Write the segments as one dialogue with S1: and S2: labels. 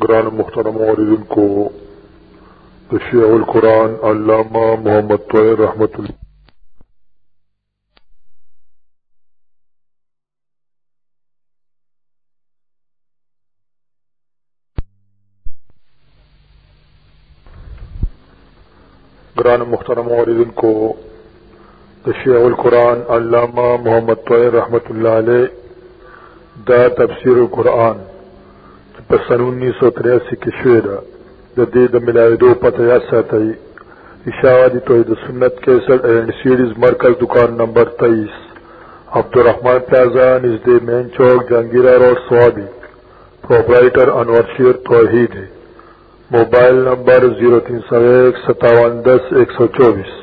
S1: گران مخترم عوردن کو تشیع القرآن علامہ محمد طویر رحمت اللہ گران مخترم عوردن کو تشیع القرآن علامہ محمد طویر رحمت اللہ علیہ دا تفسیر القرآن پسن انیس سو تریاسی کی شعر د دې د ملاویدو پته یاد ساتئ اشاعتی توحید سنت 61 اینڈ سیریز مرکز دکان نمبر 23 عبدالرحمن پلازا نزد مین چوک جہانگیرہ روڈ سوابی پروپرائٹر انور شیر توحید موبائل نمبر 03015710124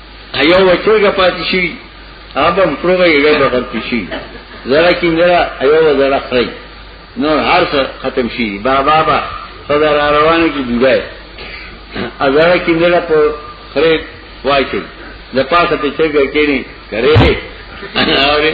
S2: ایو وچرګه پاتې شي ابم پروګه یې ګډه غلطی شي زړه کینګره ایو زړه خړی نو هر څه ختم شي بابا با صدر روانه کی دیګای ازړه کینګره په خړې وای شي د
S3: پاسه په چرګه کېنی کرے اورې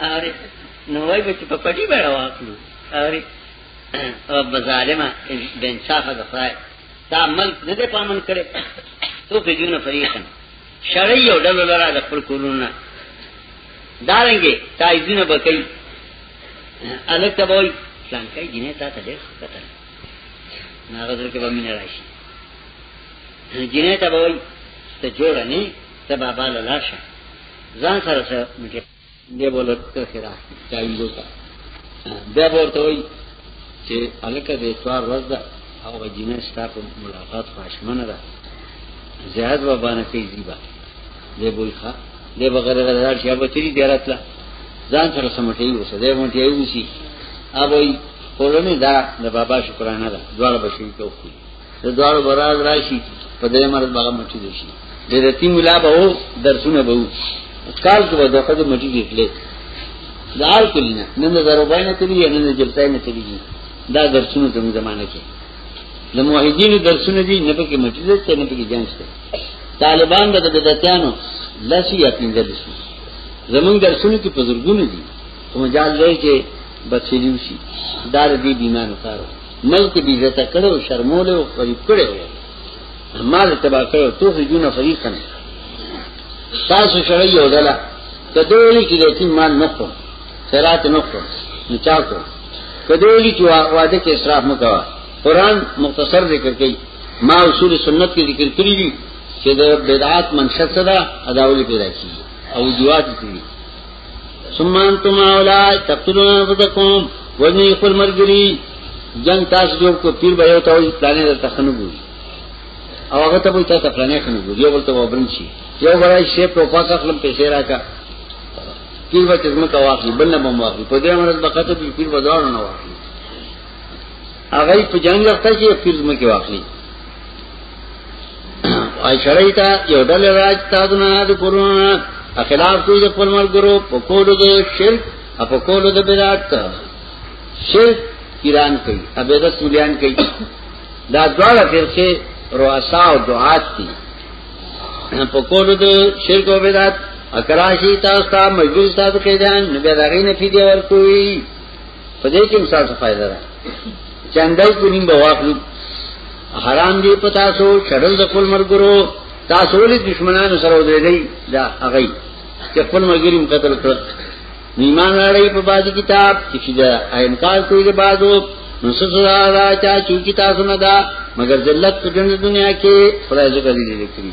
S3: اره نو وای به چې په پټي به راوخلو اره او بظالمه بن صاحب د خدای دا ملک نه دې پامن کړي تو په جون فریقن شړی یو ډول لرا د خپل کولونه دارنګي تایزونه بکې الک ته وای پلان کوي جنې تا ته ډېر خطر نه هغه درکې به مینه راشي جنې ته وای ته جوړ نه ته بابا لاله ځان سره سره دی بوله کرخی را چاویلو تا بیا بورته وی چې الکه د اتوار ورځ ده او غجینه ستا په ملاقات خواشمنه ده زیاد و باندې کوي زیبا دی بوی ښا دی بغیر غلار شیا به تیری دی راتله ځان سره سمټي وسه دی مونږ یې وسی اوبوي کولونی دا د بابا شکرانه ده دواړه بشوي کوي د دوار براد راشي په دې مرز باغ مټي دي شي د رتی ملا به وو درسونه به وو کال کې به دغه د مټي کې کله دا هر کلینا نن د زروباینه تللی نن د جلتاینه تللی دا درسونه زموږ زمانه کې د موحدین درسونه دي نه پکې مټي دي چې نه پکې جنس دي طالبان د بدعتانو لسی یا پینځل شي زمونږ درسونه کې بزرګونه دي کوم جال دی چې بچیلیو شي دا د دې بیمانو کارو ملک بی عزت کړو شرمول او غریب کړو مال تبا کړو تو جون فریقن تاسو شړی یو دلا کدوې چې د تیم مال نه خو خیرات نه خو نو چا کو کدوې چې واده کې اسراف مکوا قران مختصر ذکر کوي ما اصول سنت کې ذکر کړی دي چې د بدعات منشأ صدا اداول پیدا کیږي او جوات کیږي ثم انتم اولای تقتلون انفسکم وجنی خپل مرګری جنگ تاسو جوړ کو پیر به یو تاوی پلانې در تخنو ګوري او هغه ته وایي تاسو پلانې خنو ګوري یو بل ته وبرن شي یو غړای شی په پاکه خپل پیسې راکا پیر به چې موږ واخلي بل نه بم واخلي په دې امر د بقته پیر به ځان نه واخلي هغه په جنگ اخته شي پیر زمکه واخلي او شړای ته یو ډول راج تاسو نه د کورونا خلاف کوي د خپل مرګرو په کولو د شرک او په کولو د بدعت شرک ایران کوي ابدا سولیان کوي دا دواړه فرقه رؤسا او دعات دي په کولو د شرک او بدعت اکراشی تاسو ته مجبور تاسو کېدان نو بیا دغې نه فیدی ورکوي په دې کې مثال څه فائدہ ده چندای کو نیم بواخلو حرام دی په تاسو چړل د خپل مرګرو تاسو ولې دشمنانو سره ودرېږئ دا هغه چې خپل مرګریم قتل کړ نیمان راړی په باج کتاب چې دا انکار کوي د بازو نو سزا را چا چې تاسو نه دا مگر ذلت په دنیا کې خدای ذکر دې لیکلی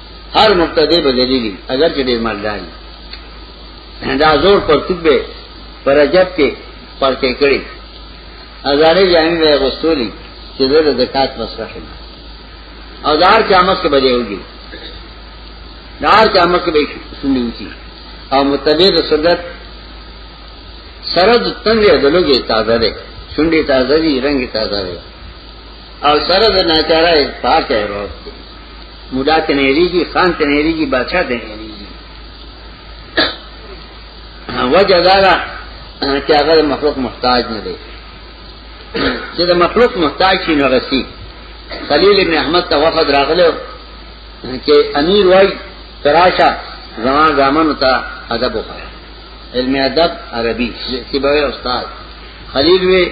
S3: هر مبتدی بدلیږي اگر چې ډیر مالدار دا زور پر طبه پر عجب کې پر کې کړی هزارې جامې به غوستولې چې د زکات مصرف نه او دار قیامت کې بجې وږي دار قیامت کې به شونډې وچی او متبع د سنت سرد تنګه د لوګي تازه ده شونډې تازه دي رنگ تازه ده او سره د ناچارای پاکه روز دی مولا ته نهریږي خان ته نهریږي بادشاہ ته نهریږي وجه دا ده چې هغه مخلوق محتاج نه دی چې د مخلوق محتاج شي نو غسی خلیل ابن احمد ته وفد راغله چې امیر وای تراشه زمان زمان ته ادب وکړه علم ادب عربي سیبوي استاد خلیل وی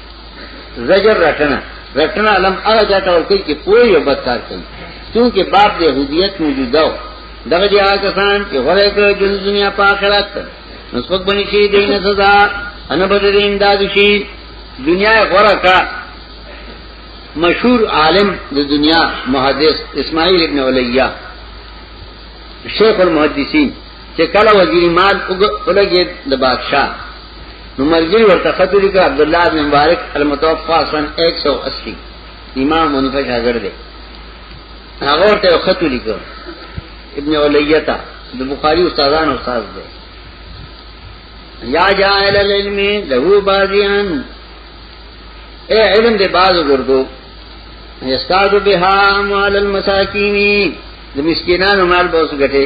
S3: زجر رټنه رټنه علم هغه چاته ورکړي چې کوی یو بدکار کوي کیونکه باب د يهودیت موجوده و دغه دي هغه کسان چې غوړې کړو د دنیا په آخرت نو څوک باندې شي دینه سزا ان بدرین داد شي دنیا غوړه کا مشهور عالم د دنیا محدث اسماعیل ابن علیہ شیخ المحدثین چې کله وزیر مال ولګي د بادشاہ نو مرګي ورته خط لیکه عبد الله بن مبارک المتوفى سن 180 امام منفش اگر دی هغه ورته خط لیکه ابن علیتا د بخاری استادان استاد دی یا جائل العلم له بازیان اے علم دے باز گردو یستاد بها اموال المساکین د مسکینانو مال به وسګټي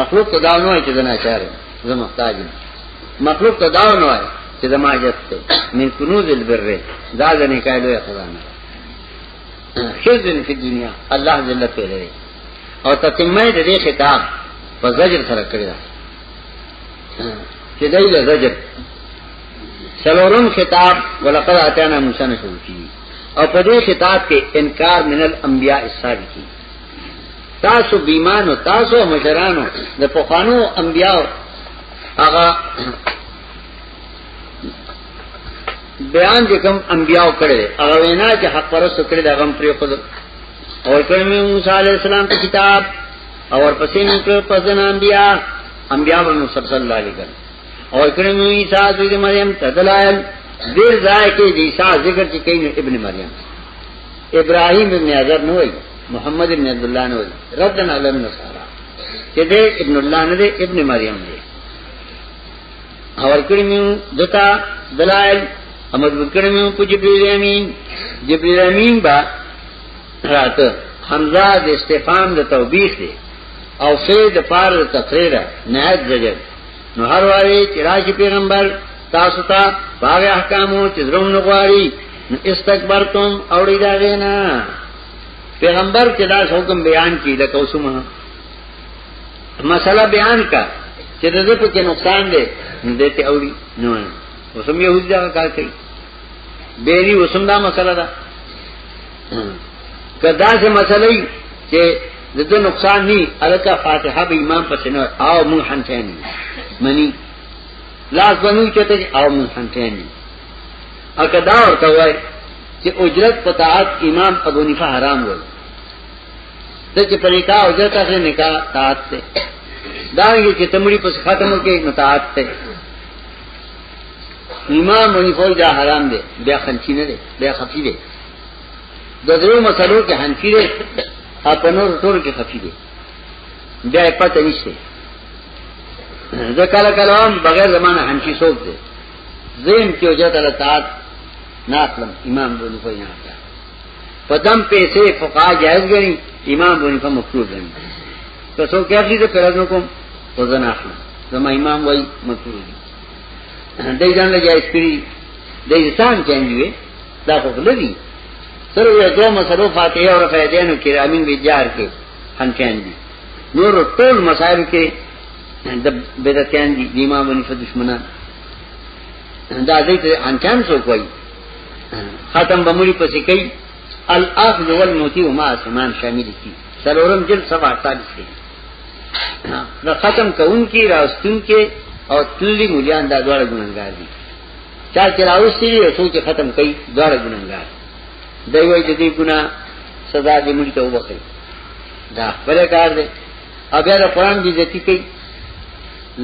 S3: مخلوق ته دا نه وای چې نه چاره زه محتاج یم مخلوق ته دا نه وای چې د ماجت ته من کنوز البر دا د نه کایلو خزانه خزن فی دنیا الله جل په لري او تتمه د دې خطاب په زجر سره کړی دا چې دای له زجر سلورم خطاب ولقد اتانا موسی نه شروع کی او په دې خطاب کې انکار من الانبیاء الصادقین تاسو بیمانو تاسو مشرانو د پخوانو انبیاو هغه بیان چې کوم انبیاو کړي هغه وینا چې حق پرسته کړي دا غم پرې خود اور کړم موسی علی السلام په کتاب اور پسې نو پر پزن انبیا انبیا به مسلسل لالي کړ اور کړم عیسی د مریم تدلایل دیر ځای کې عیسی ذکر چې کین ابن مریم ابراهیم ابن حضرت نه وایي محمد ابن عبد الله نو ردن علم نصارا چې دې ابن الله نه دې ابن مریم دې اور کړی مې دتا دلائل امر وکړی مې په جبرئیل امین جبرئیل امین با راته حمزه د استفهام د توبیخ دی او سه د پار د تقریر نه زجر نو هر واری چې راشي پیغمبر تاسو ته باغ احکامو چې درم نغواړي استکبرتم اوړی دا غینا پیغمبر کې دا حکم بیان کی دا کوسمه مسله بیان کا چې د دې په کې نقصان دی نو دې ته اوري نو وسم یو ځا کار کوي بیری وسم دا مسله ده کدا سے مسله چې د دې نقصان ني الکه فاتحه به امام پسې نه او مون حنتانی منی لاس بنو چته او مون حنتانی اکدا ورته وای چې اجرت په طاعت امام ابو نفا حرام وي د چې په نکاح اجرت اخلي نکاح طاعت ته دا یو چې تمړي په خاتمو کې متعات ته امام ابو نفا دا حرام دی بیا خنچی نه دی بیا خفي دی د درو مسلو کې حنفي دی په نور ټول کې خفي دی بیا پته نشته ځکه کله کله بغیر زمانه حنفي څوک دی زیم کې وجه تعالی تعالی ناقلم امام بونی کوئی نه تا په دم پیسې فقا جائز غني امام بونی په مکروه غني که څو کې اخلي ته پرځ نکوم او زه نه اخلم زما امام وای مکروه دي دای ځان له جائز کړی د انسان چنجوي دا خو لري سره یو دوه مسلو فاتحه او رفیدانو کې امین بیجار کې هم چنجي نور ټول مسائل کې د بدعتيان دي د امام حنیفه دشمنان دا دې ته انکان څو کوي ختم بمړي پسې کوي الاخذ والموتی وما سمان شامل دي سلورم جل سبا 48 کې دا ختم کون کی راستون کې او تللی مليان دا دواړه ګناګار دي چا چې راوستي او څو چې ختم کوي دواړه ګناګار دی وایي چې دې ګنا سزا دې مړي ته وبخي دا خپل کار دی او بیا د قران بي عزتي کوي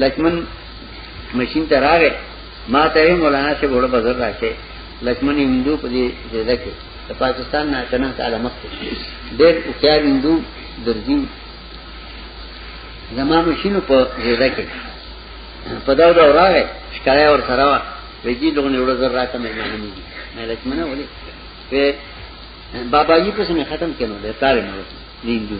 S3: لکمن ماشین ته راغې ما ته مولانا شه وړه بازار راکې لکمن هندو په دې ځای کې د پاکستان نه کنه تعالی مخ ډېر اوچار هندو درځي زما ماشینو په ځای کې په دا دا راغې شکایت ور سره وا ویجی دغه وړه زر راکې مې نه نیږي مې لکمن ولې په بابا جی په سمې ختم کینو د تارې مې نه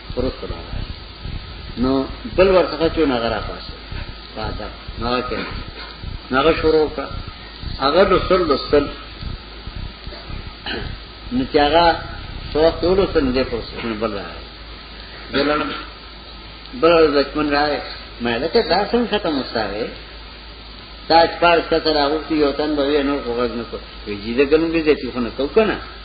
S3: پروت په لاره نو بل ورڅخه چې نه غرا پاسه پاده نو کې نو شروع کا هغه د سر د سر نو چې هغه څو ټول سن دې پروسه نه بل راځي دلنه بل ځکمن راځي مې لکه دا څنګه ختم وساره تاج پار ستر هغه یو تن به نور کوغز نه کو ویجی دې ګنګې دې چې خو نه کو کنه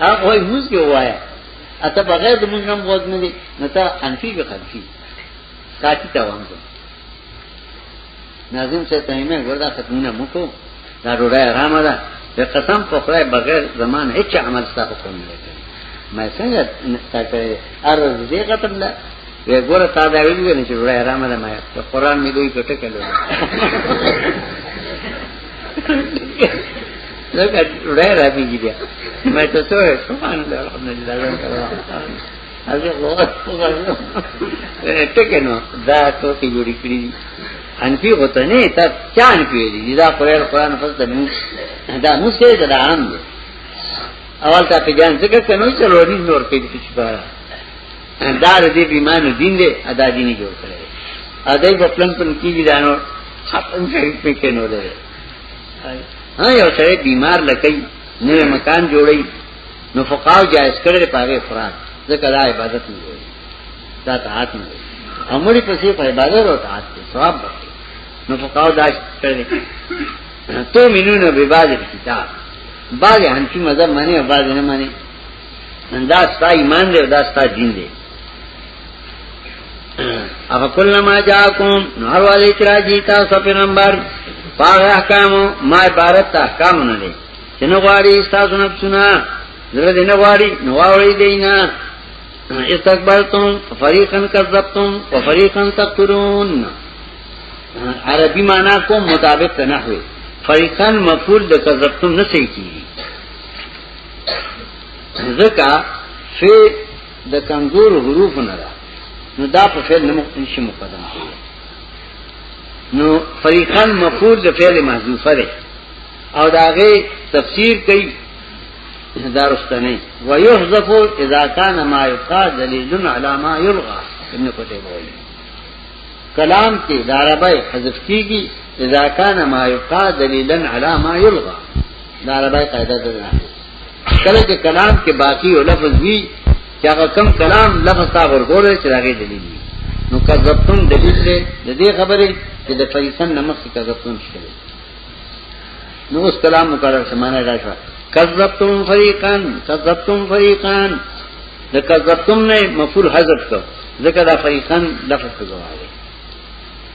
S3: هغه وای موږ کې وای اته بغیر د موږ نم وځ نه دي نو ته انفي به خلفي کاټی تا وانځو ناظم سے تایمه وردا ختمونه مکو دا ډوډۍ آرام ده په قسم په خدای بغیر زمان هیڅ عمل ستاسو کوم نه کوي مې څنګه تاکه ارز دې قتل ده وی ګوره تا دا ویل چې ډوډۍ آرام ده مې قرآن مې دوی کټه کړو لکه ډوډۍ را پیږي بیا مې ته څه وایې سبحان الله الحمدلله هغه غوږ وګورم ټکه نو دا ټوکی جوړی کړی دي انفی غوته نه تا چان پیری دي دا قرآن قرآن فزده موس دا موس کې دا عام دي اول تا په جان څنګه کنو چلو نور کې دي چې دا د دې بیمانو دین دی ادا دین جوړ کړی ادا په پلان پلان کیږي دا نو خپل شریف په کې نو ده ها یو سره بیمار لکې نو مکان جوړی نو فقاو جائز کړی پاره افراد ځکه دا عبادت نه دی دا طاعت نه دی امرې په صرف عبادت او طاعت دی ثواب دی نو فقاو دا کړی تو مينونه به باز کتاب باز هنچي مذهب معنی او باز نه معنی نن دا ستا ایمان دی دا ستا دین دی اغه کله ما جاکم نو هر والي چې راځي تاسو په نمبر پاغ احکام ما عبارت احکام نه دي چې نو غواړي تاسو نه څونه زړه دې نه غواړي نو واوري دی نه استقبلتم فريقا كذبتم وفريقا تقتلون عربي معنا کوم مطابق نه وي فريقا مفعول د کذبتم نه صحیح کیږي ځکه فی د کمزور حروف نه ده نو دا په فعل نه مخکې مقدم کیږي نو فریقا مفعول د فعل محذوف ده او داغه تفسیر کوي دارستنی و یحذف اذا کان ما یقا دلیل علی ما یلغى ابن قتیبه وایي کلام کې داربه حذف کیږي اذا کان ما یقا دلیلا علی ما یلغى دا عربی قاعده ده کله چې کلام کې باقی او لفظ وی چې هغه کم کلام لفظ تا ورغوره چې راغی دلیل وی نو کذبتم دلیل دی د دې خبرې چې د فیصل نمک کې کذبتم شته نو اوس کلام مقرر سمانه راځه کذبتم فریقان کذبتم فریقان د کذبتم نه مفعول حذف کړ ذکر دا فریقان لفظ ته جواب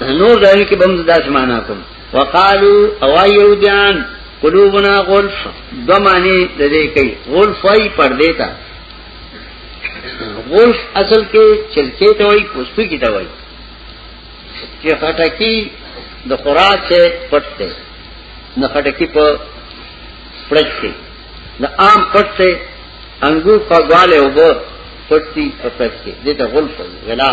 S3: نور دایو کې بم داس معنا کوم وقالو او يهوديان قلوبنا غلف دو معنی د دې کوي غلف وايي پردې تا غلف اصل کې چلکې ته وايي پوستو کې ته وايي چې خټکی د خوراک څخه پټ دی نه خټکی په پړک کې د عام پټ ته انګور په غواله وبو پټي په پټ کې دته غلف ولا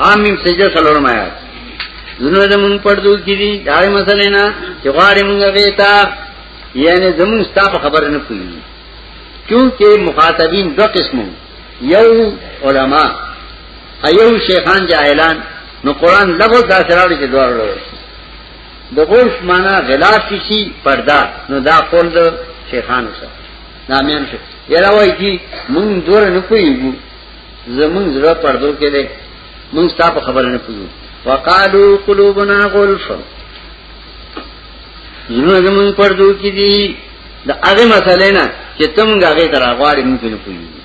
S3: حامیم سجده سلورم آیات زنو زمون پردو کی دی دای مسئلے نا چې غواړي مونږ غیتا یعنی زمون ستا په خبر نه پوي کیونکه مخاطبین دو قسمو یو علما ایو شیخان جاهلان نو قران لغو دا سره چې دوار لور د غوش معنا غلاف شي پردا نو دا قول د شیخانو سره نامیان شي یلا وایي چې مونږ دور نه پوي زمون زړه پردو کې دي مونږ ستا په خبره نه پوهیږو وقالو قلوبنا غلف زمون زمون پردو کې دي د هغه مسلې نه چې تم هغه تر غواړي مونږ نه پوهیږو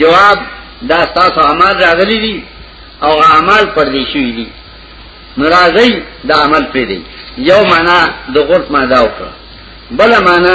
S3: جواب دا تاسو اعمال راغلي دي او اعمال پر دې شوې دي ناراضي دا عمل پرې دی یو معنا د غلط معنا وکړه بل معنا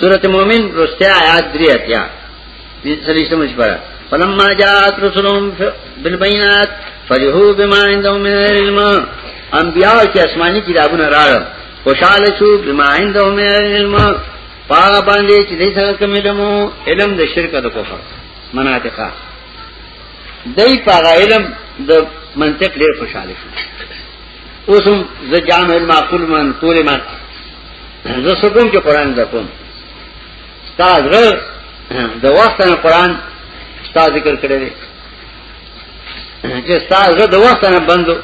S3: سورت مومن رسته آیات دری اتیا سلیشت مجبرہ فلما جات رسولهم بالبینات فرحو بما عندهم من علم انبیاء چې آسماني کتابونه راغل خوشاله شو بما عندهم من علم پاغه باندې چې دې سره کوم علم علم د شرک د کفر مناطقه دای پاغه علم د منطق ډیر خوشاله شو اوسم ز جامع المعقول من طول ما ز سکون چې قران زکون استاد ر د وخت نه قران استاد ذکر کړی دی چې استاد ر د وخت نه بندو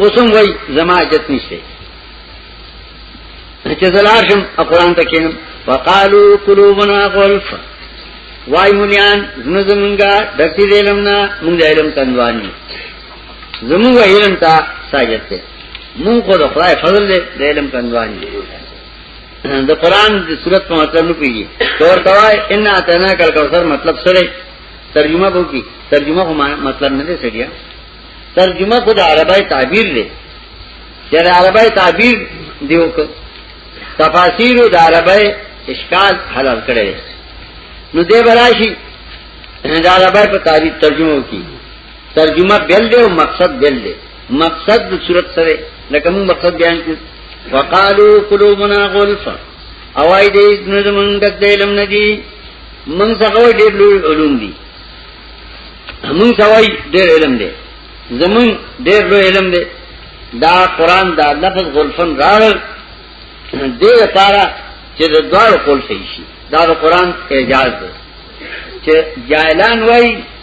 S3: اوسم وای زما عزت نشته چې زلاشم قران ته کینم وقالو قلوبنا غلف وای مونیان زنه زمونږه دتی دلمنا مونږ علم تنوانی زموږ علم ته ساجت دی مونږ خو د خدای فضل دی د علم کنځوان دی د قران د صورت په مطلب نه پیږي تور توای ان اتنا کل کوثر مطلب سره ترجمه بو کی ترجمه خو مطلب نه دی سړیا ترجمه خو د عربی تعبیر دی چې د عربی تعبیر دیو ک تفاسیر د عربی اشکال حل کړي نو دې براشي د عربی په تعبیر ترجمه وکړي ترجمه بیل دی او مقصد بیل دی مقصد د صورت سره لکه موږ مقصد بیان کړو وقالو قلوبنا غلف اوای دې نو زمونږ د علم نه دي موږ څنګه ډېر لوی علوم دي موږ څنګه ډېر علم دي زمون ډېر لوی علم دي دا قران دا لفظ غلفن راغل دې لپاره چې د دوه قول شي دا د قران اعجاز دی چې جاهلان وایي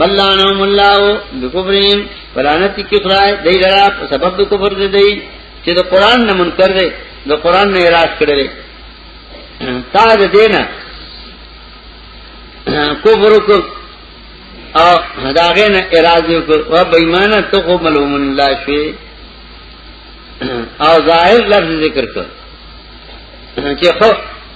S3: بلانهم الله بكفرهم فلانتی کی خدای دای لرا په سبب د کفر دی دی چې د قران نه منکر دی د قران نه اراده کړل تا د دینه کفر کو او هداغه نه اراده کو او بېمانه ته کو ملوم الله شي او ظاهر لفظ ذکر کړ چې خو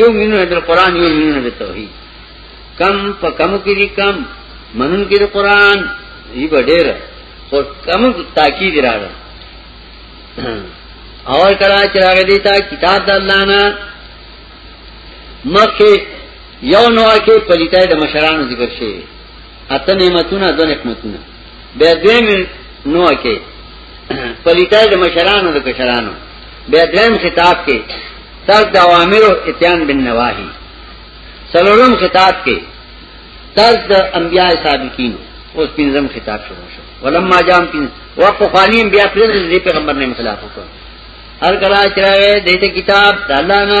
S3: یو مینونه د قران یو مینونه د توحید کم په کم کې دي کم منن کې د قران یی ډېر خو کم تاکید راغله اور کرا چراغ دیتا کتاب د الله نه مخه یو نو کې پلیتای د مشرانو ذکر شي اته نعمتونه د نعمتونه بیا دویم نو کې پلیتای د مشرانو د کشرانو بیا دریم خطاب کې ترک د اوامر او اتیان بن نواهی سلورم خطاب کې ترک د انبیاء سابقین اوس پنځم خطاب شروع شو ولما جام پین وقف خانیم بیا پرې د پیغمبر نه خلاف وکړ هر کله چې راغی دته کتاب د الله نه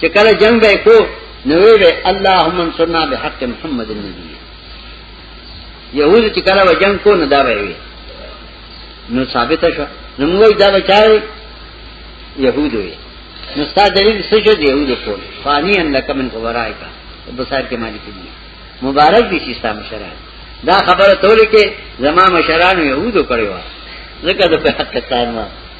S3: چې کله جنگ به کو نو ویلې اللهم انصرنا بحق محمد النبي يهود چې کله و جنگ کو نه دا وی نو ثابت شو نو موږ دا بچای يهود وی نو ستا دلیل څه شو دی يهود کو فانی ان لک من غبرای کا بصائر کې مالک دي مبارک دي چې اسلام شرع دا خبره تولې کې زما مشرانو يهودو کړو ځکه د په حق تایم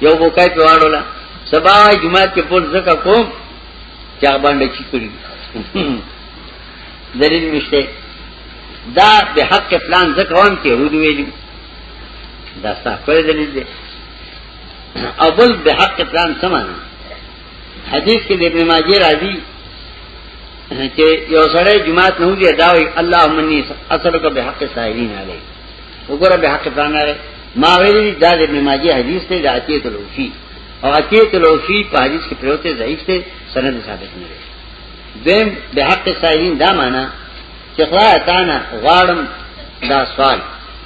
S3: یو بوکای په واړو لا سبا جمعه کې پور زکه کوم چا باندې چی کړی دلیل مشته دا به حق پلان زکه وان کې هود ویلی دا ستا کوی دلیل دی او بل به حق پلان سمانه حدیث کې د ابن ماجه راځي چې یو سړی جمعه نه وځي دا وي اللهم اني اسالک بحق سائلین علیک وګوره به حق پرانه لري ما ویلي دا د ابن ماجه حدیث دی د عتیه الوفی او عتیه الوفی په حدیث کې پروت دی ضعیف دی سند ثابت نه دی دیم د حق سایلین دا معنا چې خدای اتانا غواړم دا سوال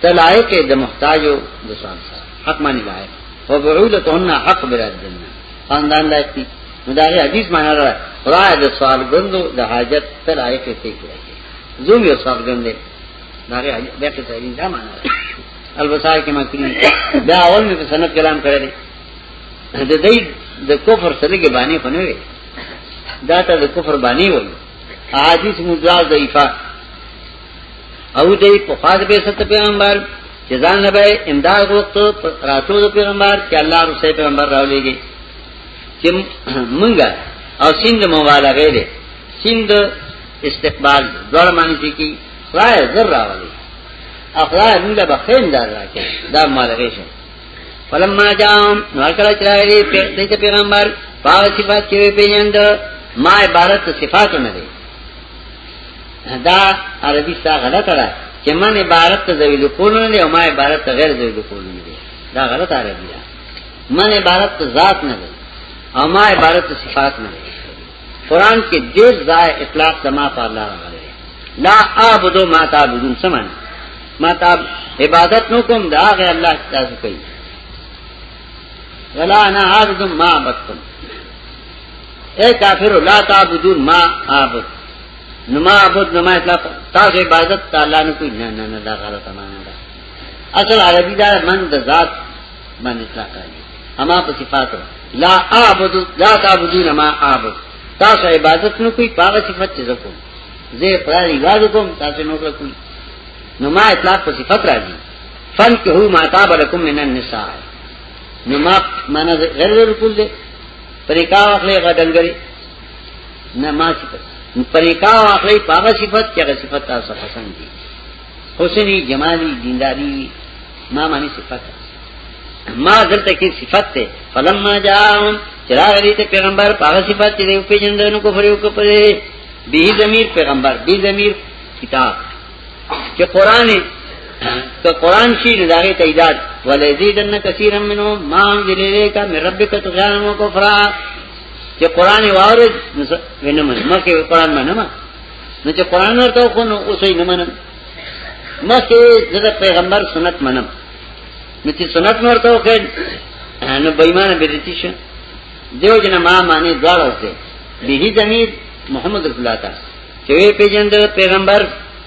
S3: تلایق د محتاجو د سوال سره حق معنی لایق او بعولتهن حق براد دنیا خاندان لایق دي نو دا حدیث معنا را خدای د سوال غندو د حاجت تلایق ته کوي زوم یو سوال غندې دا غي بیا کې ځای نه معنا البصار کې ما کړی دا اول مې په سند کلام کړی دی د دې د کفر سره کې باندې خو نه وي دا ته د کفر باندې وایي حدیث مدعا ضعیفه او دې په خاص به ست پیغمبر چې ځان نه به امداد وخت راتلو د پیغمبر چې الله رسول پیغمبر راولېږي چې مونږه او سند مواله غېره سند استقبال دوړ معنی کې خدای زر راولي اخدای موږ به خیم دار راکې دا مال ریشه فلما جام نو کله چې راغلی پیغمبر پیغمبر پاو صفات کې پیجند ما عبارت صفات نه دي دا عربي سا غلطه ده چې من عبارت ذویل قول نه دي او ما عبارت غیر ذویل قول نه دي دا غلط عربي ده من عبارت ذات نه دي او ما عبارت صفات نه دي قران کې ډېر ځای اطلاق سما په الله راغلی لا اعبدو ما تعبدون سمن ما تعب عبادت نو کوم دا غي الله تاسو کوي ولا انا عبد ما عبدتم اے کافر لا تعبدون ما عبد نما عبد نما اطلاق تاسو عبادت تعالی نه کوي نه نه نه دا غلطه معنا ده اصل عربی دا من د ذات باندې اطلاق راځي اما په صفات لا اعبد لا تعبدون ما اعبد تاسو عبادت نه کوي پاغه صفات چې زکو زه پرای عبادت کوم تاسو نو کوي نو ما اطلاق په صفات راځي فن کې هو ما تاب لكم من النساء نو ما معنا غیر غیر کول دي پریکا واخلې غدنګري نه ما صفات پریکا واخلې پاغه صفات چې هغه صفات تاسو پسند دي حسنی جمالی دینداری وی ما معنی صفت ما دلته کې صفت ته فلما جاءهم چراغ دې ته پیغمبر پاغه صفات چې یو پیجندنو کو فریو کو پرې به ضمیر پیغمبر به ضمیر کتاب چې قران ته قران شي نه داغه تعداد ولذیدن کثیرا منهم ما انزلوا کا من ربک تغیان و کفرا چې قران وارد وینم مکه قران منه نو چې قران ورته خو نو اوس یې نه منم مکه د پیغمبر سنت منم نو چې سنت ورته وکړ نو بېمانه بدتی شه دیو جن ما معنی دواړه وته به زمیر محمد رسول الله تا چې پیجند پیغمبر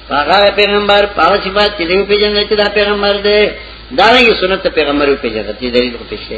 S3: هغه پیغمبر پاو چې با چې دیو پیجند چې دا پیغمبر دی دا یې سنت پیغمبر پیجند چې دلیل په پېښه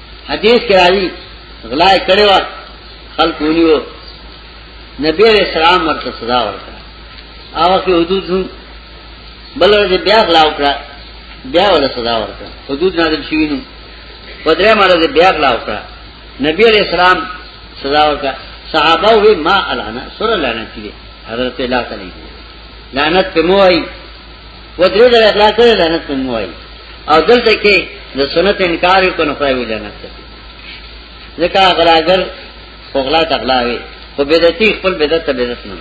S3: حدیث کې راځي غلا کړي وا خلکو نیو نبی علیہ السلام ورته صدا ورکړه او کې حدود هم بل ورځ بیا غلا وکړه بیا ولا صدا ورکړه حدود نازل شوی نو په درې مرزه بیا غلا وکړه نبی علیہ السلام صدا وکړه صحابه وی ما الانا سره لعنت دي حضرت الله تعالی لعنت په موای و درې ځله اخلاص سره لعنت په موای او دلته کې د سنت انکار کو نه پای ولنه ځکه غلاګر خغلا تغلاوي خو بدعتي خپل بدعت ته بدعت نه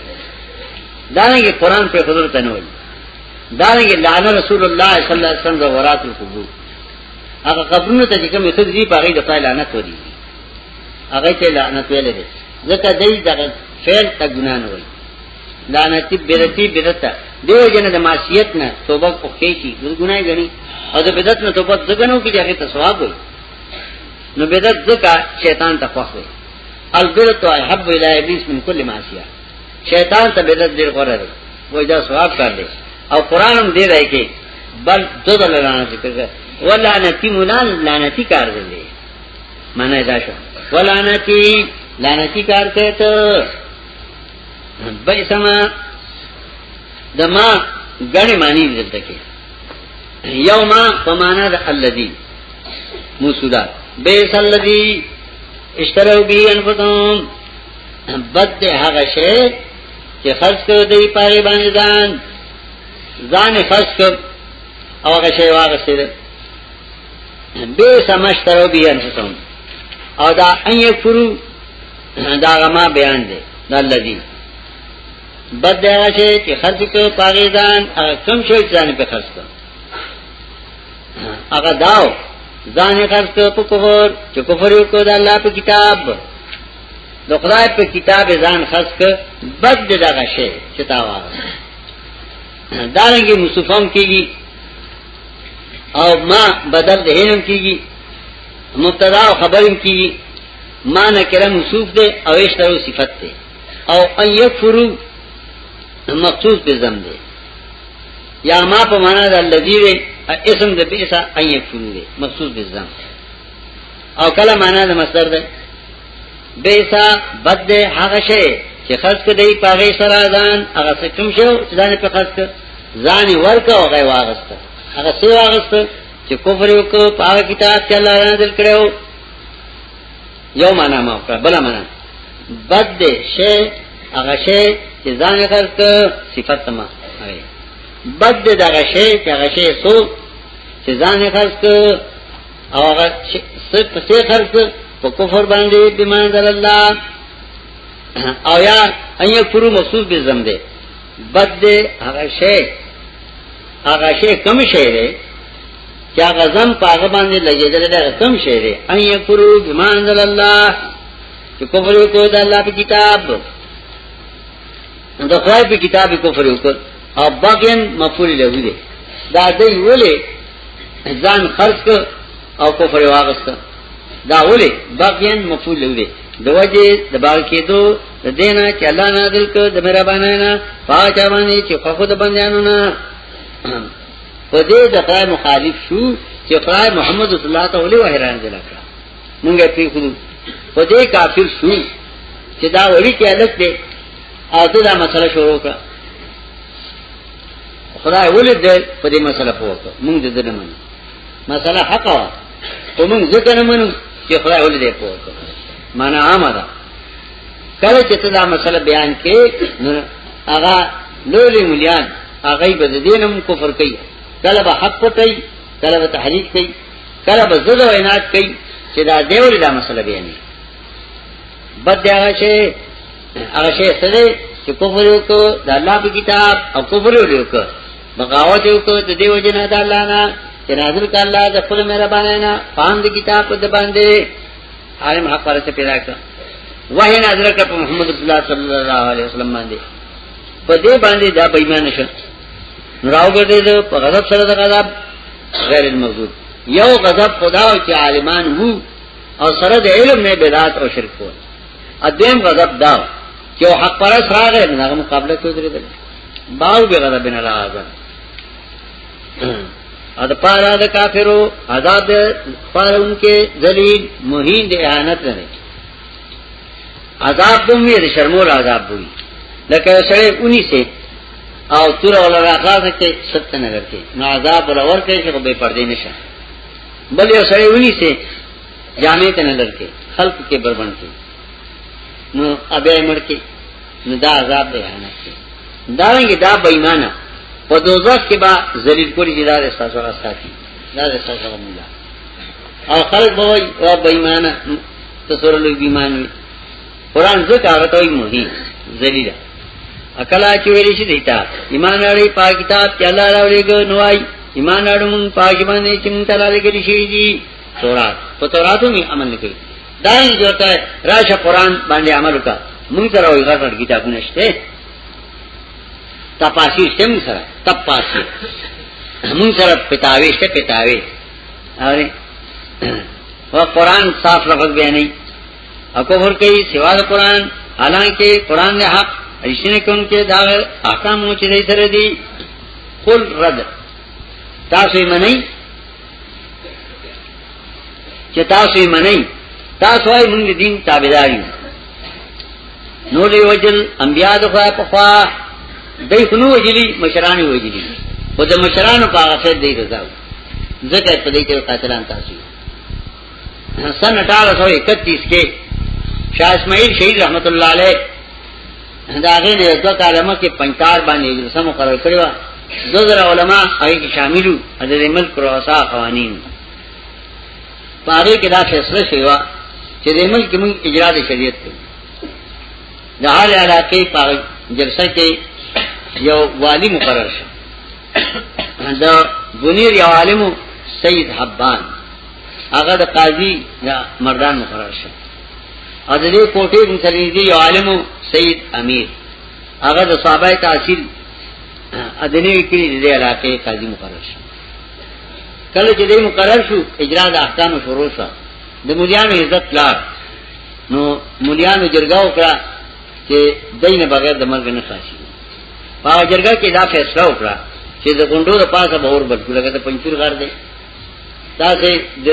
S3: دا نه قرآن په حضور ته نه وایي دا نه لعن رسول الله صلی الله علیه وسلم زورات القبور هغه قبرونو ته چې کوم څه دي په هغه د پای لعنت ودی هغه ته لعنت ویل دي ځکه دای دغه فعل ته ګنا نه وایي لعنتی بدعتی بدعت دیو جن د معصیت نه توبه کوي کی ګناي غني او د بدعت نه توبه ځګنو کی ځای ته ثواب وي نو بدعت ځکه شیطان ته خوښ وي البدعت احب الى ابلیس من كل معصیه شیطان ته بدعت ډیر غوړه دی وای دا ثواب کار دی او قران هم دی راي کې بل دغه لعنه ذکر کوي ولعنتی مولان لعنتی کار دی معنی دا شو ولعنتی لعنتی کار کوي ته بل سما د ما غني معنی دلته کې یو ما په معنا د الذی موصولا بیس الذی اشتروا بی انفسهم بد هغه شی چې خرج کړ دی پاره باندې ځان ځان خرج کړ او هغه شی واغسته ده بیس مشتروا بی انفسهم او دا ان یکفرو دا غما بیان دی دا لذي بد دی هغه شی چې خرج کړو پاګې ځان هغه کم شی چې ځان په خرج کړو هغه داو ځان یې خرج کړو په کفر چې کفر یو کو د الله په کتاب د خدای په کتاب ځان خرج کړ بد دی دا شی چې تا واره دا رنګه مصطفی کیږي او ما بدل د هینم کیږي مبتدا او خبرم کیږي ما نکره موصوف ده او اشترو صفت ده او ان یکفرو مقصوص به زم ده یا ما په معنا ده الذی ده اسم ده بیسا ان یکفرو ده مقصوص به زم او کله معنا ده مصدر ده بیسا بد ده هغه شی چې خاص کدی پاغه سره ځان هغه څه کوم شو چې ځان په خاص کړ ځان ورکا او غي واغسته هغه څه واغسته چې کفر وکړ پاغه کتاب چې الله نازل کړو یو معنا ما وکړه بل معنا بد دې شی هغه شی چې ځان غرض ک صفت ما هغه بد دې دا شی چې هغه شی سو چې ځان غرض ک او هغه څه څه خرج په کفر باندې بیمان در الله او یا ایو فرو مخصوص به زم دې بد دې هغه شی هغه شی کم شی دی چا غزم پاغه باندې لګیدل دا کم شی دی ان یکفرو بما انزل الله چې کفر وکړو د الله په کتاب د خدای په کتاب کفر وکړ او بغین مفعول له دی دا دی ولې ځان خرج کړ او کفر واغست دا ولې بغین مفعول له دی د وجه د باغ کېدو د دینه چې الله نازل کړ د مهربانانه پاچا باندې چې خو د بندیانو نه په دې د خدای مخالف شو چې خدای محمد صلی الله علیه وسلم حیران دي لکه مونږ په خو په دې کافر شو چې دا وړي کې الګ دی او دا مسله شروع کړه خدای ولې دې په دې مسله پوښتنه مونږ دې نه منو مسله حق وا ته مونږ ځکه نه منو چې خدای ولې دې پوښتنه معنا عامه ده کله چې ته دا مسله بیان کې هغه لولي مليان هغه به دینم کفر کوي کله به حق پټي کله به تحریک کوي کله به زړه وینات کوي چې دا دیول دا مسله بیانې بد دی هغه شی هغه شی سره چې کفر وکړو د الله په کتاب او کفر وکړو بغاوت وکړو د دیو جن د الله نه چې نازل کړه الله د خپل مهربانه نه پاند کتاب د باندې عالم حق پر څه پیدا کړ وحی نازل کړ په محمد رسول الله صلی الله علیه وسلم باندې په دې باندې دا بېمان شو راو ګرځید په غضب سره د غضب غیر الموجود یو غضب خدا او چې عالمان وو او سره د علم نه بدعت او شرک وو ادم غضب دا چې حق پر سره راغی نه مقابله کوي درې باو به غضب نه لازم اد پارا د کافرو عذاب پارون کې ذلیل مهین د اهانت نه عذاب دوم یې شرمول عذاب وي لکه سړی اونی سي او تور ولا راخلاص کې ست نه لرته نو عذاب ولا ورکه چې به پردې نشه بل یو سړی اونی سي جامې ته نه لرته خلق کې بربند کې نو ابه مړ کې نو دا عذاب دی احانت دی دا رنګ دا بېمانه په دوزخ کې با ذلیل کولی چې دا د تاسو را ساتي دا د تاسو را مولا او خلک به وایي او بېمانه تاسو له بېمان وي قران ځکه هغه ته وایي مهي ذلیل اکلا چې ویل شي دیتا ایمان اړې پاک کتاب چې الله راولېګو نوای ایمان اړم پاک باندې چې مونږ ته راولېګل شي دي تورات په توراتو می عمل نکړي دا یې جوته راشه قران باندې عمل وکړه مونږ سره وي غټ کتابونه شته تپاسی شته مونږ سره تپاسی مونږ سره پتاوي شته پتاوي اره و قران صاف لفظ به نه او کومر کوي سوا د قران حالانکه قران نه حق ایشنه کوم کې دا احکام مو چې دې سره دي قل رد تاسو یې منئ چې تاسو یې منئ تاسو یې موږ دین تابعدار یو نو دی وجل انبیا د خوا په خوا دای خنو وجلی مشران وجلی او د مشران په هغه څه دی رضا ځکه په دې کې قاتلان تاسو سن 1831 کې شاه اسماعیل شهید رحمت الله علیه دا غي له دوه کاله مخکې پنځار باندې اجازه مقرر کړو دو زر علماء هغه کې شاملو د ملک روسا قوانين پاره کې دا فیصله شوی و چې د ملک موږ اجرا د شریعت ته د هر علاقې په جلسه کې یو والی مقرر شو دا بنیر یو عالم سید حبان هغه د قاضي مردان مقرر شو او د دې کوټې د تلویزي یو عالم سید امیر هغه د صحابه تحصیل ادنی وکړي د علاقې قاضي مقرر شو کله چې دې مقرر شو اجرا د احکام شروع شو د مليانو عزت لار نو مليانو جرګه وکړه چې دین بغیر د مرګ نه خاصي په جرګه کې دا فیصله وکړه چې د غونډو د پاسه به اور بل کړه د پنځیر غار دی دا سه د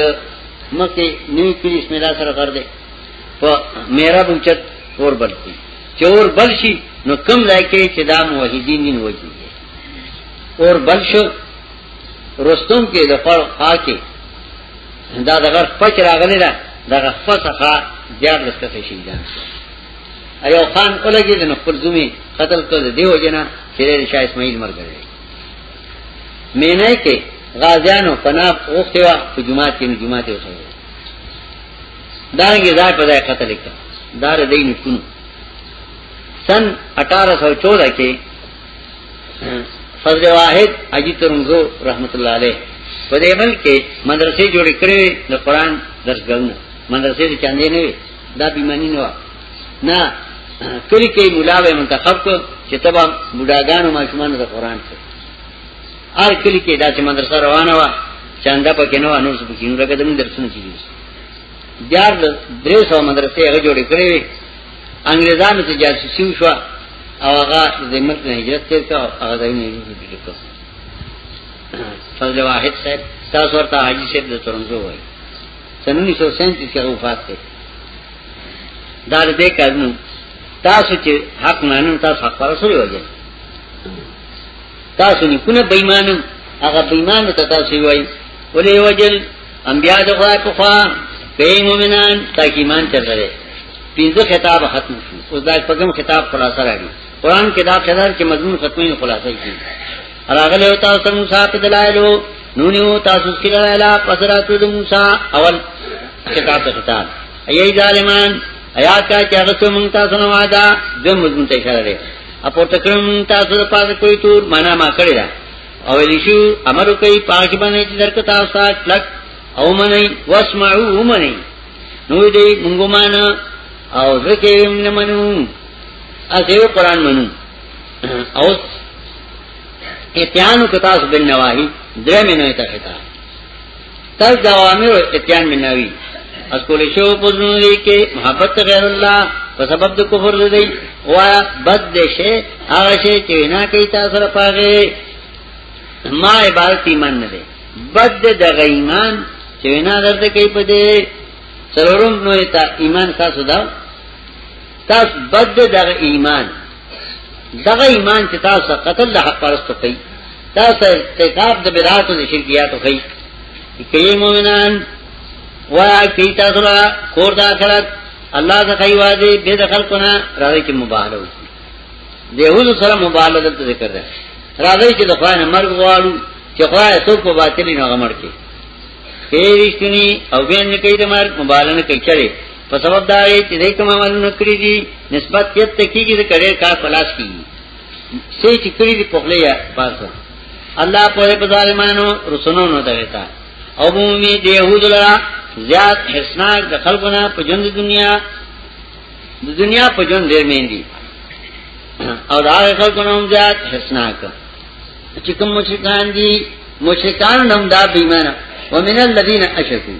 S3: مکه نیو کړي اسم الله سره کار دی په میرا بوچت اور بل کی چې اور بل شي نو کم ځای کې چې دا موحدین نه وځي اور بل شو رستم کې د پر خا کې دا دغه پچ راغلی دا دغه فسخه دیار لسته شي دا ایو خان اولګي د خپل زمي قتل کړ دیو جنا چې د شاه اسماعیل مرګ مینه کې غازیانو پناه وخته وا په جمعه کې نه جمعه ته وسو دا یې ځای په ځای قتل کړ دا ر دین کونو سن 1814 کې فضل واحد اجی ترنګو رحمت الله علیه په دې ملک کې مدرسې جوړې کړې د قران درسګونه مدرسې چاندې نه وي دا بیمانی نه نه کلی کې مولا به منتخب کو چې تبا بډاګانو ماشومان د قران څخه هر کلی کې دا چې مدرسه روانه و چاندا پکې نو انور څه پکې نو راګه دمن درسونه کیږي دیار درې سو مدرسې هغه جوړې کړې انګريزانو ته جاسوسي وشو او هغه د ملک نه هجرت تیر کا هغه د نه هجرت کا فضل واحد صاحب تاسو ورته حاجی صاحب د ترنګو وایي سن 1937 کې وفات کړ دا دې کارونه تاسو چې حق نه نن تاسو حق پر سره وځي تاسو نه کونه بېمانه هغه بېمانه ته تاسو وایي ولې وجل انبیاء د خدای په خوا به مومنان تاکي ایمان چرته پینځه خطاب ختم شو اوس دا پغم خطاب خلاصه راغی قران کې دا خدای چې مضمون ختمه خلاصه کیږي راغلی او تاسو موسی په دلایلو نو نیو تاسو کې لاله پسرات د موسی اول چې تاسو کتاب ای ظالمان ایا کا چې هغه څو مونږ تاسو نه وادا د مضمون ته اشاره ده اپو تکرم تاسو د پاسه کوئی تور معنا ما کړی دا او لیشو امر کوي پاک باندې چې درک تاسو سات لک او منی واسمعو ومنی نو دې مونږ مان او ذکر منو اسه قرآن منو او اتیانو کتاس بن نواهی درې مینه ته خطاب تر دا امر اتیان بن نواهی اس کولې شو پوزنو دي کې محبت غیر الله په سبب د کفر دی وایا بد دې شي هغه شي چې نه کوي تاسو را پاغه ما عبارت ایمان نه دی بد د غیمان چې نه درته کوي په دې سرورم نو ته ایمان تاسو دا تاسو بد دغه ایمان دغه ایمان چې تاسو قتل له حق پرستو کوي تاسو ارتکاب د بدعات او شرکیات کوي کوي مؤمنان وا کوي تاسو را کور دا کړه الله ته کوي واځي به د خلکو نه راځي کې مباهله وکړي دیوز سره مباهله دلته ذکر ده راځي چې د خدای نه مرګ غواړو چې خدای څوک په باطل نه غمړ کې پیرشتنی او بین نکی دمار مبالنه کئی چلی په سبب دا یې چې دای کوم عملونه کړی دي نسبت یې تکیږي د کړي کار خلاص کیږي سې چې کړی دي په خپل یا پاسه الله په دې ظالمانو رسونو نه دغتا او مومي د يهود لرا زیات حسناک د خلقونه په ژوند دنیا د دنیا په ژوند ډېر مېندي او دا خلقونه هم زیات حسناک چې کوم مشرکان دي مشرکان هم دا بیمانه ومن الذين اشركوا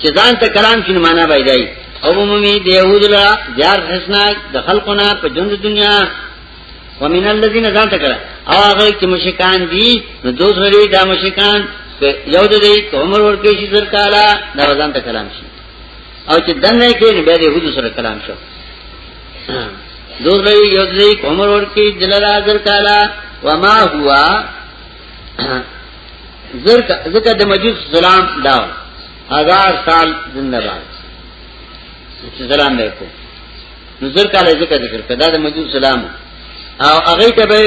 S3: چې ځان ته کلام شنو معنا بایدای او مومي د يهود لا زیار حسنا د خلقنا په ژوند دنیا ومن الذين ځان ته کړه او هغه چې مشکان دي نو دوی لري دا مشکان یو د دې عمر ورکه شي زر کالا دا ځان ته کلام شي او چې دنه کې نه به د يهود سره کلام شو دوی لري یو د دې عمر ورکه دلرا زر کالا وما هوا ذکر د مجوس ظلام داو هزار سال زنده باد ظلام دی کو نو زر کاله ذکر ذکر کدا د مجوس ظلام او هغه ته به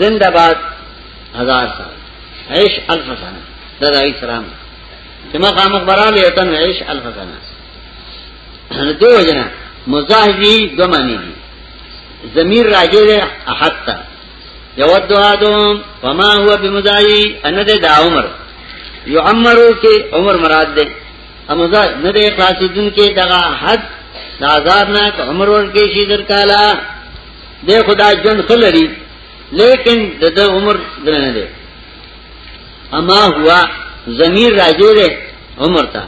S3: زنده باد هزار سال عيش الف سنه دا د اسلام چې ما قام خبراله یو تن عيش الف سنه نو دیو جنا مزاحدی دو معنی دي ضمیر راجع ده احد ته یود آدم فما هو بمزایی ان دے دا عمر یو عمرو کې عمر مراد دے امزا نه دے خاصدون کې دغه حد دا عذاب نه عمر ور کې شي در کالا دے خدا جن خلری لیکن دغه عمر درنه دے اما هوا ضمیر راجو دے عمر تا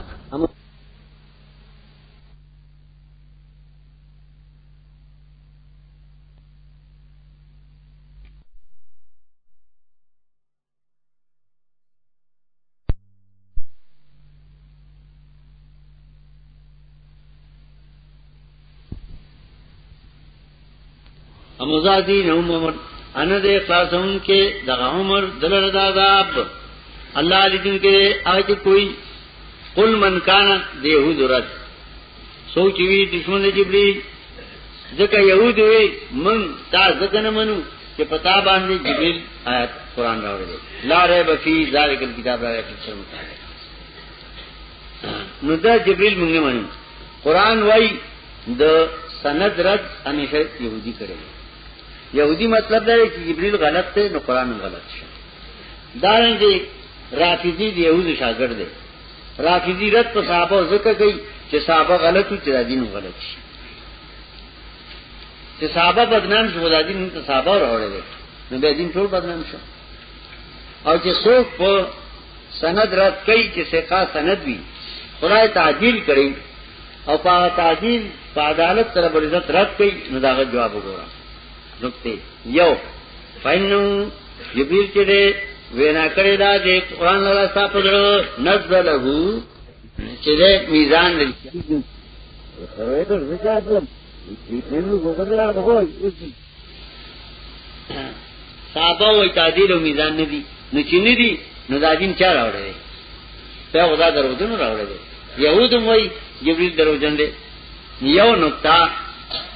S3: امزادی نوم عمر ان دې خلاصون کې د عمر دلر د عذاب الله لیدونکو اج کوئی قل من کان دیهود رد سوچ وی دشمن جبريل ځکه يهود وي من تا ځکه نه منو چې پتا باندې جبريل آیت قران راوړل لا ريب فی ذلک الكتاب را ريب فی مطابق نو دا جبريل موږ نه منو قران وای د سند رد همیشه يهودي کړي يهودي مطلب دا چې جبريل غلط دی نو قران غلط شي دا رنګه رافضي دی يهود شاګرد دی رافضی رد په صحابه ذکر کوي چې صحابه غلط او چې دا دین غلط شي چې صحابه بدنام شو دا دین ته صحابه راوړل نو به دین ټول بدنام شو او چې څوک په سند رد کوي چې ثقه سند وي خدای تعدیل کړي او په تعدیل په عدالت سره بل عزت رد کوي نو دا جواب وګورئ نقطه یو فینو جبريل چې دې وینا کړی دا چې قران الله صاحب درو نزله چې دې میزان دې صحابه وای تعدیل او میزان نه دي نو چې نه دي نو دا دین چا راوړل دی په خدا درو دنو راوړل دی يهودم وای جبريل درو جن دې یو نقطه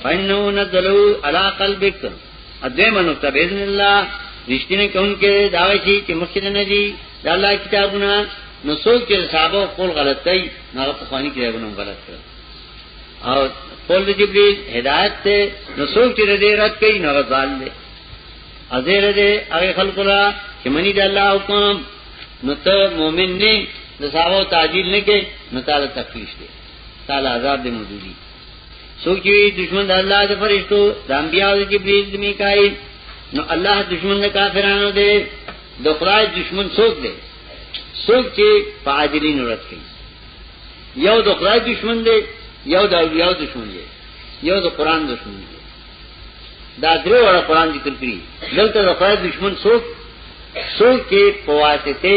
S3: فینو نزلو علا قلبک ادیمه نقطه باذن الله رښتینه کونکي دا شي چې مخکې نه دي د الله کتابونه نو څوک چې صحابه خپل غلط کوي هغه په خواني کې غوونه غلط کړ او قول جبريل هدايت ته نو څوک چې دې رد کوي نو غزال دي ازیر دې هغه خلق را چې منی د الله حکم نو ته مؤمن نه د صحابه تعدیل نه کې نو تعالی تکلیف دي تعالی عذاب دې موجودي څوک چې دشمن د الله د فرشتو د انبیاء او جبرئیل د میکائیل نو الله دشمن د کافرانو دی د خدای دشمن څوک دی څوک چې په عادلی نورت کوي یو د خدای دشمن دی یو د اولیاء دشمن دی یو د قران دشمن دی دا درې وړه قران ذکر کړی دلته د خدای دشمن څوک څوک چې په واسطه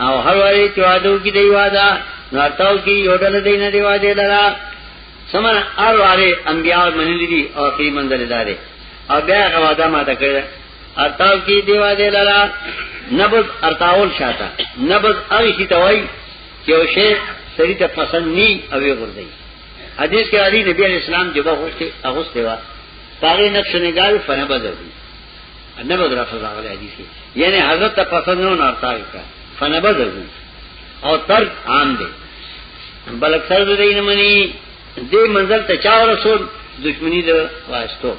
S3: او هر واری چې وادو کې دی وادا نو اتاو کې یو ډول دی نه دی واده لرا سمن هر واری انبیاء منلی دي او کې منځل داري او بیا هغه واده ما ته کړل اتاو کې دی واده لرا نبض ارتاول شاته نبض هغه شي توای چې او شی سړی ته پسند ني او یې ورځي حدیث کې علی نبی علیہ السلام جواب وکړي هغه ستوا پاره نقش نگار فنبذ دی نه بدر افضل راغلی حدیث کې یعنی حضرت ته پسند نه نارتاوي کا فنبذه او ترک عام دی بل اکثر د دین منی دې منزل ته چا رسول دشمنی د واسطو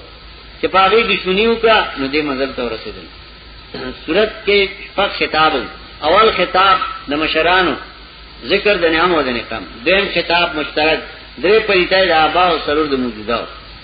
S3: چې پاغي دشمنی وکا نو دې منزل ته ورسېدل صورت کې پک خطاب اول خطاب د مشرانو ذکر د نعمت او د نعمت دیم خطاب مشترک درې پریتای د آبا او سرور د موجوده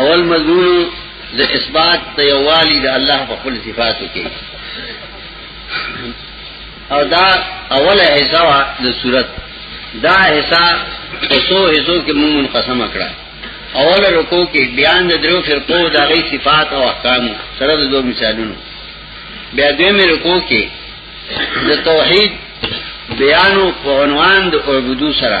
S3: اول مضمون د اثبات د یووالي د الله په خپل صفاتو کې او دا اوله حصہ د صورت دا حصہ اوسو حصو کې موږ منقسم کړه اوله رکو کې بیان د درو فرقو د غي صفات او احکام سره د دوه مثالونو بیا دویمه رکو کې د توحید بیانو په عنوان د عبادت سره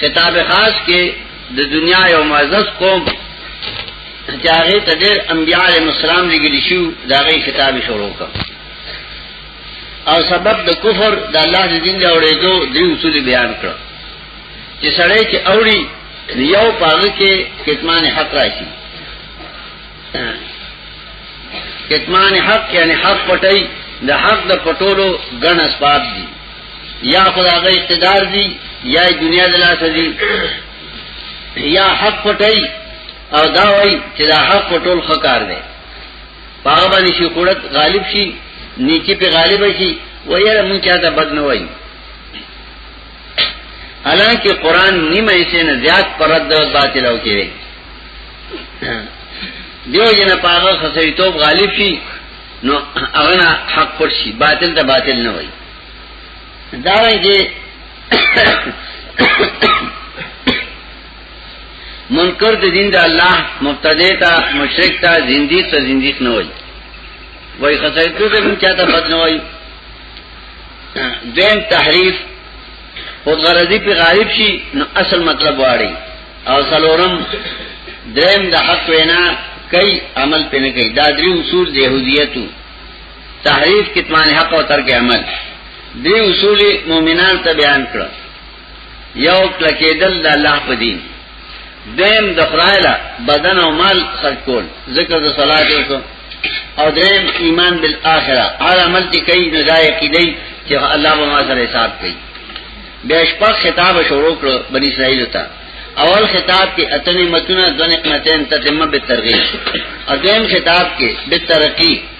S3: خطاب خاص کې د دنیا یو معزز قوم چې هغه ته ډېر انبیاء علیهم السلام لګل شو دا غي خطاب شروع کړ او سبب د کفر د الله د دین جوړې دو د اصول بیان کړ چې سړی چې اوړي یو پاغه کې کتمان حق راشي کتمان حق یعنی حق پټي د حق د پټولو ګڼ اسباب دي یا خدا هغه اقتدار دی یا دنیا د لاس دی یا حق پټای او دا وای چې دا حق پټول خکار دی پاغه باندې شي قدرت غالب شي نیکی په غالب شي وایره مونږ چاته بد نه وایي حالانکه قران نیمه یې نه زیات پرد باطل او کېږي دیو جن پاغه خسیتوب غالب شي نو هغه حق پر شي باطل ته باطل نه وایي دارنګه منکر د دین د الله مبتدی تا مشرک تا زندیق تا زندیق نه وای وای خدای ته دې چاته بد نه وای دین تحریف خود غرضی په غالب شي نو اصل مطلب واړي او سلورم دریم د حق وینا کوي عمل پنه کوي دا درې اصول د يهودیتو تحریف کتمان حق او ترک عمل دی اصول مومنان ته بیان کړ یو کلکېدل د الله په دین دیم د خدای له بدن او مال خرج کول ذکر د صلات کو او دیم ایمان بالآخرة هر عمل چې کوي نو دا عقیده چې الله به ما سره حساب کوي بیا شپږ خطاب شروع کړ بنی اسرائیل ته اول خطاب کې اتنې متونه د نعمتین تتمه به ترغیب اذیم خطاب کې به ترقی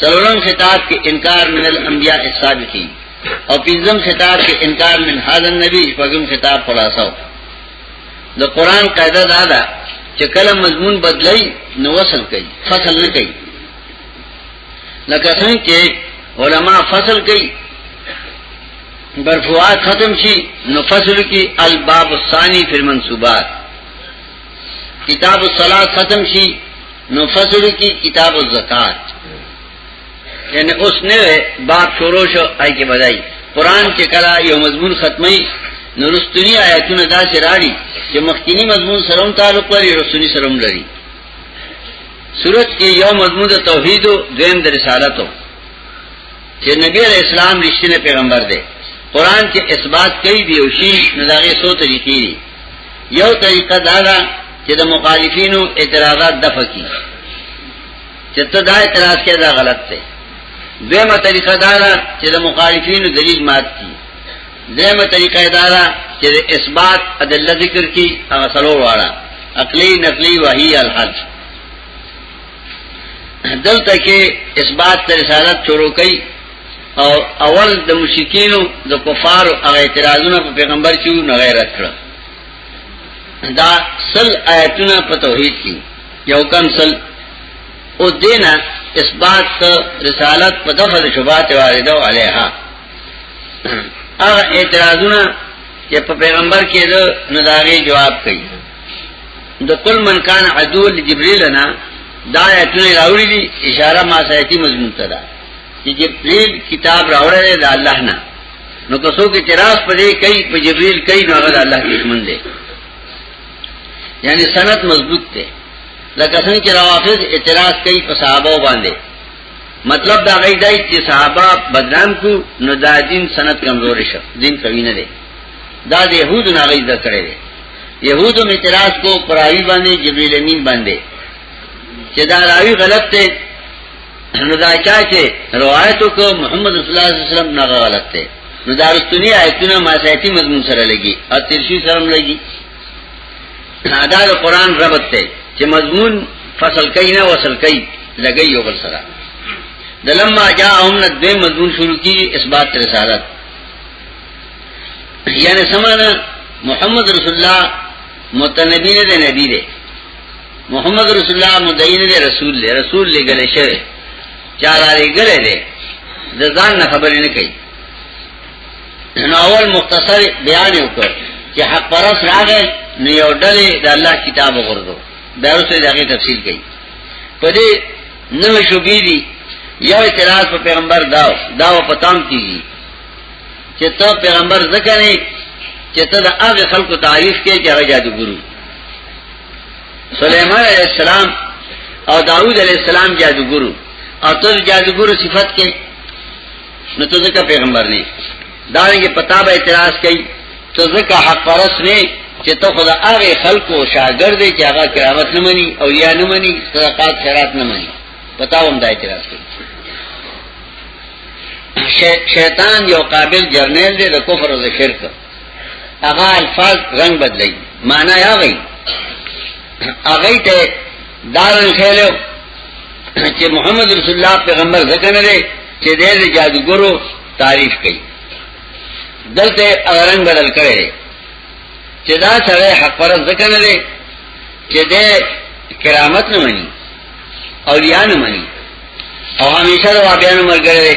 S3: سلورم خطاب کې انکار من الانبیاء السابقین او پنځم خطاب کې انکار من هاذ النبی شپږم خطاب خلاصو د قران قاعده دا ده چې کله مضمون بدلای نو وصل کوي فصل نه کوي لکه څنګه چې علما فصل کوي برفوات ختم شي نو فصل کی الباب الثانی فی المنصوبات کتاب الصلاة ختم شي نو فصل کی کتاب الزکات یعنی اوس نه باب شروع شو آی کې بدای قران چې کلا یو مضمون ختمي نو رستنی آیاتونه داسې راړي چې مخکینی مضمون سره هم تعلق لري رستنی سره هم لري صورت کې یو مضمون د توحید او دویم د رسالت او چې نبی علیہ السلام رښتینه پیغمبر دی قران کې اثبات کوي دی او شی نو داغه سو طریقې یو طریقه دا ده چې د مخالفینو اعتراضات دفع کی چې ته دا اعتراض کې دا غلط دی دیمه طریقه دا ده چې د مخالفینو دلیل مات کی دیمه طریقه دا ده چې د اثبات ادله ذکر کی هغه سلو واړه عقلی نقلی وحی الحج دلته کې اثبات رسالت شروع کړي او اول د مشکینو د کفارو هغه اعتراضونه په پیغمبر کې نه غیرت کړ دا سل آیتونه په توحید کې یو کم سل او دینا اثبات رسالت په دغه شوبات وارده علیها هغه اعتراضونه چې په پیغمبر کې د نداري جواب کوي د کل من کان عدو لجبريل نه دا آیتونه راوړي دي اشاره ما سایتی مضمون ته ده چې جبريل کتاب راوړل دی الله نه نو که څوک اعتراض پدې کوي په جبريل کوي نو هغه الله دشمن دی یعنی سند مضبوط دی لکه څنګه چې روافض اعتراض کوي په صحابه باندې مطلب دا غي دی چې صحابه بدنام کو نو دا دین سند کمزور شو دین قوی نه دی دا د يهود نه غي ذکر دی يهود هم اعتراض کو پراوی باندې جبريل امين باندې چې دا راوی غلط دی نو دا چا چې روایت وکړ محمد صلی الله علیه وسلم نه غلط دی نو دا رستنی آیتونه ما ساتي مضمون سره لګي او ترشی سره لګي دا د قران ربط دی چې مضمون فصل کوي نه وصل کوي لګي یو بل سره د لما جاءهم ندوی مضمون شروع کی اثبات رسالت یعنی سمانا محمد رسول الله متنبی نه دی نبی دی محمد رسول الله مدین دی رسول دی رسول لګل شوی چا را لګل دی د ځان نه خبرې نه کوي نو اول مختصر بیان وکړ چې حق پرس راغې نه یو ډلې د الله کتاب وګورځو دا اوس دغه تفصیل کوي په دې نو شوبې دي یو اعتراض په پیغمبر داو داو پتام کیږي چې ته پیغمبر ځکه نه چې ته د هغه خلکو تعریف کې چې هغه جادوګرو سلیمان علیہ السلام او داود علیہ السلام جادوگرو او تر جادوگرو صفت کے نو تو ذکر پیغمبر نے دارنگی پتا با اعتراض کئی تو ذکر حق پرس نے چې ته خدا هغه خلکو شاګرد چې هغه کرامت نه مني او یا نه مني صدقات خیرات نه مني پتا هم دا اعتراض کوي شیطان یو قابل جرنیل دی د کفر او د شرک هغه الفاظ رنگ بدلی معنی یا غي هغه ته دارن خېلو چې محمد رسول الله پیغمبر ځکه نه دی چې د جادوګرو تعریف کوي دلته رنگ بدل کړي چې دا سره حق پر ځکه نه دی چې د کرامت نه مني اولیاء نه مني او همیشه د واقعانو مرګره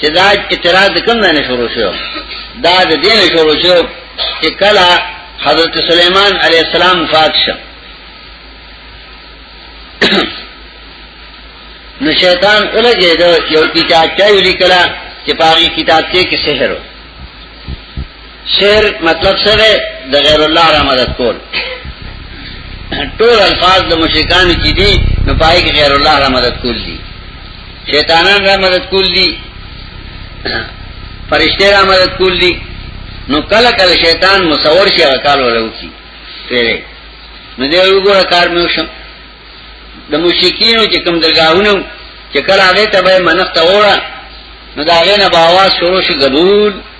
S3: چې دا اعتراض کوم نه شروع شو دا د دین شروع شو چې کله حضرت سلیمان علیه السلام فات شو نو شیطان الګه دا یو کتاب چا ویل کلا چې پاغي کتاب کې کې سحر شرک مطلب څه دی د غیر الله را مدد کول ټول الفاظ د مشرکان چې دي نو پای کې غیر الله را مدد کول دي شیطانان را مدد کول دي فرشتي را مدد کول دي نو کله کله شیطان مصور شي وکال ولو کی پیره نو دی وګوره کار مې وشم د مشکینو چې کوم درگاہونو چې کله هغه ته به منښت وره نو دا غینه باواز شروع شي غدول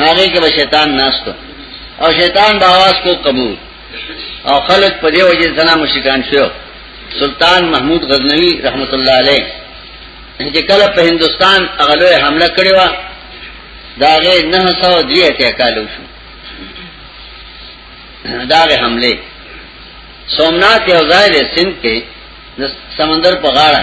S3: ناغې کې به شیطان ناستو او شیطان به आवाज کو قبول او خلق په دې وجه زنا مشکان شو سلطان محمود غزنوی رحمت الله علیه چې کله په هندستان اغلو حمله کړې و داغه 902 ته کالو شو داغه حمله سومنات یو ځای دی سند کې سمندر په غاړه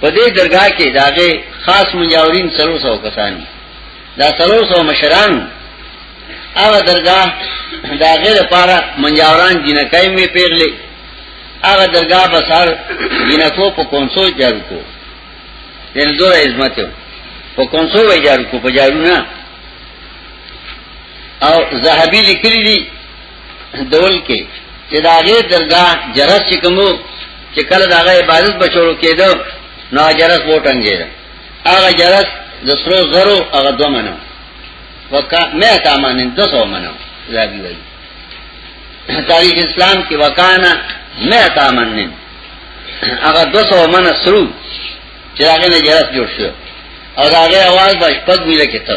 S3: په دې درگاه کې داغه خاص مجاورین سلو سو کسان دا سلو سو مشران هغه درگاه داغه لپاره مجاوران جنکای می پیغلې هغه درگاه په سر جنکو په کونسو جارو کو دین زوره عظمت په کونسو وی جارو کو په جارو نه او زهبی لیکلی دی دول کې چې دا غي درګه جرس چې کومو چې کله دا غي عبادت بچورو کېدو نو جرس وټنګې دا هغه جرس د سرو زرو هغه دوه منو وکا مې تامانین 200 منو زابي وایي تاریخ اسلام کې وکانا مې تامانین هغه 200 منو سرو چې هغه نه جرس جوړ شو او دا غي आवाज باندې پد ویل کېته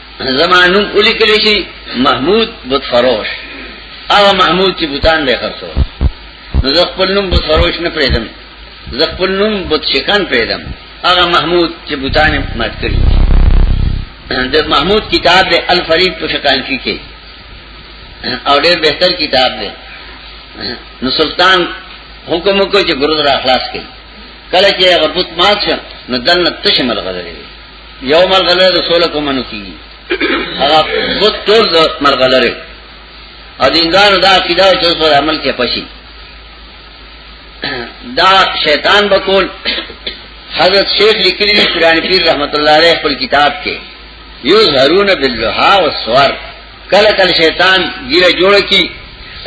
S3: زمانون اولی کلی شی محمود بت فروش آغا محمود چی بوتان لے خرسو نو زخ پل نم بت فروش نپریدم زخ پل نم بت شکن پریدم آغا محمود چی بوتان مات کری د محمود کتاب دے الفرید پو شکانفی کے او ډیر بہتر کتاب دے نو سلطان حکم کو چې ګرځ را خلاص کړي کله چې هغه بت مات شو نو دنه تشمل غذري یو ملغلره د سوله کوم نه کیږي هغه بوت ټول د ملغلره او دیندار دا عقیده چې پر عمل کې پشي دا شیطان بکول حضرت شیخ لیکلی دی قرآن پیر رحمت اللہ علیہ خپل کتاب کې یو زهرون باللحا والسوار کله کله شیطان ګیره جوړ کی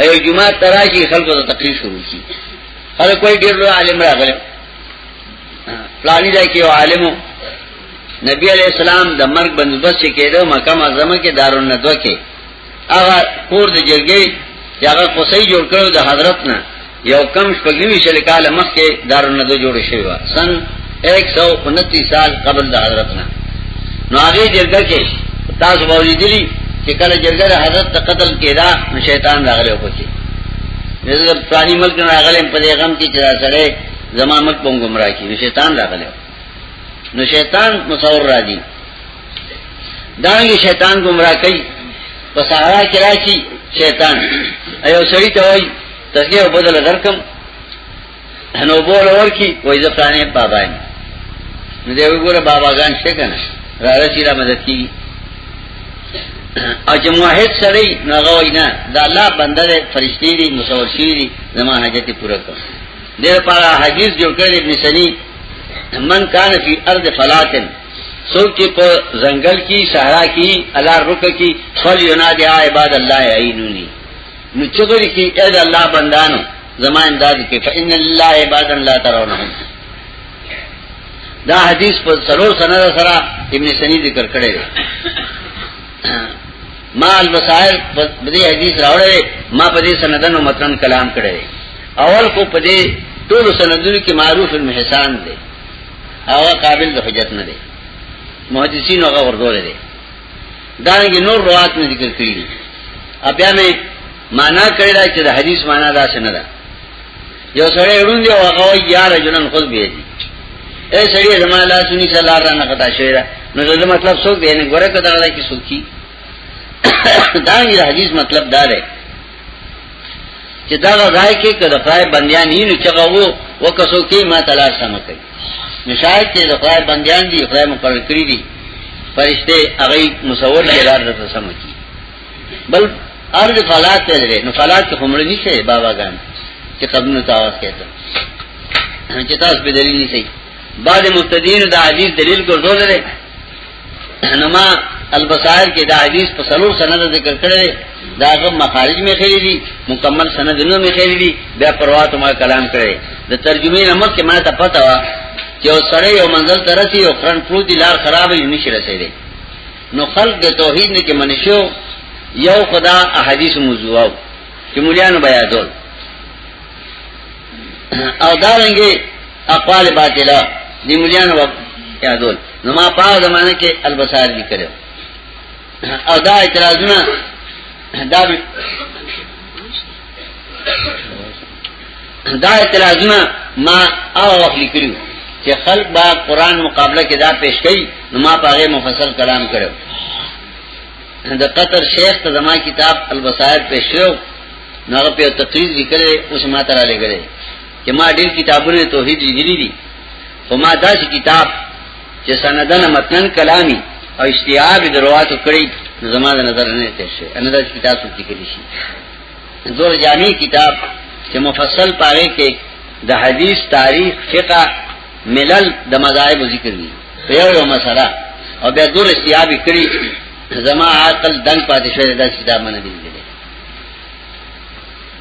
S3: ایو جمعه تراشی خلکو ته تقریر شروع کی هر کوئی ډیر عالم راغله پلانی دا کې عالمو نبی علیہ السلام د مرګ بندوبست کېده مکه معظمه کې دارون ندوه کې هغه کور د جرګې چې هغه قصې جوړ کړو د حضرت نه یو کم شپږوي شل کال مخکې دارون ندوه جوړ شوی و سن 129 سال قبل د حضرت نه نو هغه جرګه کې تاسو باندې دي چې کله جرګه د حضرت ته قتل کېدا نو شیطان راغلی و پکې نو د پلاني ملک نه راغلی په دې غم کې چې دا سره زما ملک په گمراه کې نو شیطان راغلی نو شیطان مصور را دي دا یې شیطان گمراه کوي په صحرا کې راشي شیطان ایو سړی ته وای تسګه په بدل درکم نو بول اور کی وای ځفرانه بابا نه نو دی وګوره بابا ګان څه کنه را رسی را مدد کی او چې موحد سره نه غوي نه دا الله بنده فرشتي دي مصور شي دي زمانه جته پوره کړ دیر پارا حدیث جو کر ابن سنی من کان فی ارض فلاتن سوک چی پا زنگل کی سہرا کی اللہ رک کی فل ینادی آ عباد اللہ عینونی نو چغر کی اید اللہ بندانو زمان داد کی فا ان اللہ عباد اللہ ترونہم دا حدیث پر سرور سنہ سرا ابن سنی ذکر کرے ما المسائل بدی حدیث راوړې ما په دې سندن او متن کلام کړې اول کو په دې ټول سندونو کې معروف المحسان دی هغه قابل د حجت نه دی محدثین هغه ورغول دي دا یې نور روات نه ذکر کړی دي بیا مې معنا کړی چې د حدیث معنا دا څنګه ده یو سړی ړوند دی او هغه وایي یا رجلن خود بیدی اے سړی زما لا سنی سلار را نه قطع شوی دا نو دا مطلب څوک دی نه ګوره کدا دا کی سوچي دا یی حدیث مطلب دا دی چې دا راځي کې کدا خدای بندیان یې نه چغو وکسو کې ما تلاش سم کوي نشایت چې خدای بندیان دي خدای مقرر کړی دي فرشته هغه مصور کردار ته سم کوي بل ارګ فلات ته لري نو فلات ته کومړ نه شي بابا ګان چې قبرونو ته आवाज کوي چې تاسو به دلیل نه شي بعد مستدین دا حدیث دلیل ګرځول لري نو ما البصائر کې دا حدیث په سلور سند ذکر کړی دا هغه مخارج می خېری دي مکمل سندونو می خېری دي بیا پروا ته ما کلام کړی د ترجمه نمک کې ما ته پته وا چې سړی یو منزل ترسي او قرن پروت لار خرابې نشي رسېږي نو خلق د توحید نه چې منشو یو خدا احادیث موضوعو چې مليانو بیا دول او دا رنګي اقوال باطله دی مليانو بیا دول نو ما په زمانه کې البصار دي کړو او دا اعتراضونه دا دا اعتراضونه ما او وخت لیکلو چې خلق با قران مقابله کې دا پیش کړي نو ما پاره مفصل کلام کړو د قطر شیخ ته زما کتاب البصائر پیش شو نو هغه په تقریر لیکل اوس ما تر علی غره چې ما ډیر کتابونه توحید لیکلي دي خو ما دا چې کتاب چې سندن متن کلامی او اشتیاب درواتو کړی زما د نظر نه تشه ان دا کتاب څه لیکلی شي زور جامع کتاب چې مفصل پاره کې د حدیث تاریخ فقہ ملل د مذاهب ذکر دي یو یو مسله او بیا دور استیاب کړی زما عقل دنګ پاتې شوی دا کتاب باندې دی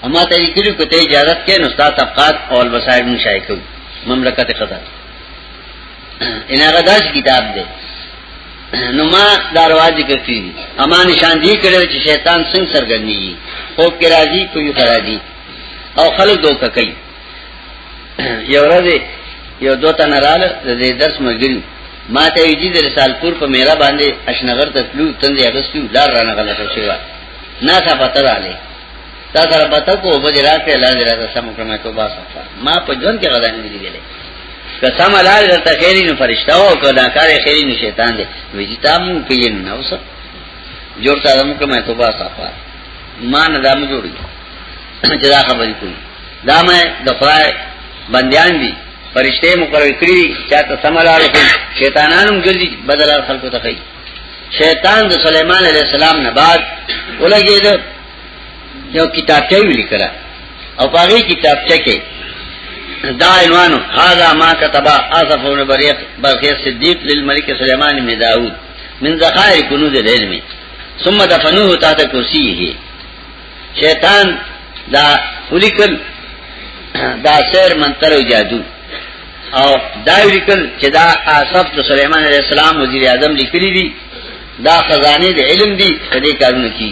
S3: اما ته یې کړی کوته اجازه کې نو ستا طبقات او الوسائل مشایکو مملکت قطر ان هغه داس کتاب دی نو ما دا رواج کوي اما نشان دی کړو چې شیطان څنګه سرګنی او کې راځي کوي خرادي او خلک دوکه کوي یو ورځ یو دوه تن رااله د دې درس مګری ما ته یی د رسالپور په میرا باندې اشنغر ته تلو تندې اغستو لار رانه غلطه شوی نه څه پته رااله تا سره پته کو به راکړه لاندې راته سم کړم ته با سفر ما په جون کې غدا نه دیلې قسم الله درته خیری نو فرشتہ او کدا کار خیری نو شیطان دی ویجی تا مو پیین نه اوس جوړ تا دم کړم ته با سفر ما نه دم جوړی چې دا خبرې کوي دا مې د خدای بندیان دي فرشته مقرر کړی دي چاته سملار کوي شیطانانو ګرځي بدل خلکو ته کوي شیطان د سليمان عليه السلام نه بعد ولګي یو کتابچه ولیکل او په هغه کتابچه کې دا عنوانو هاذا ما كتب اصف بن بريق برقي صديق للملك سليمان بن داوود من ذخائر كنوز العلم ثم دفنوه تحت كرسيه شیطان دا ولیکل دا سیر منتر او جادو او دا ولیکل چې دا اصف د سليمان عليه السلام وزیر اعظم لیکلی دي دا خزانه د علم دي په دې کارونه کې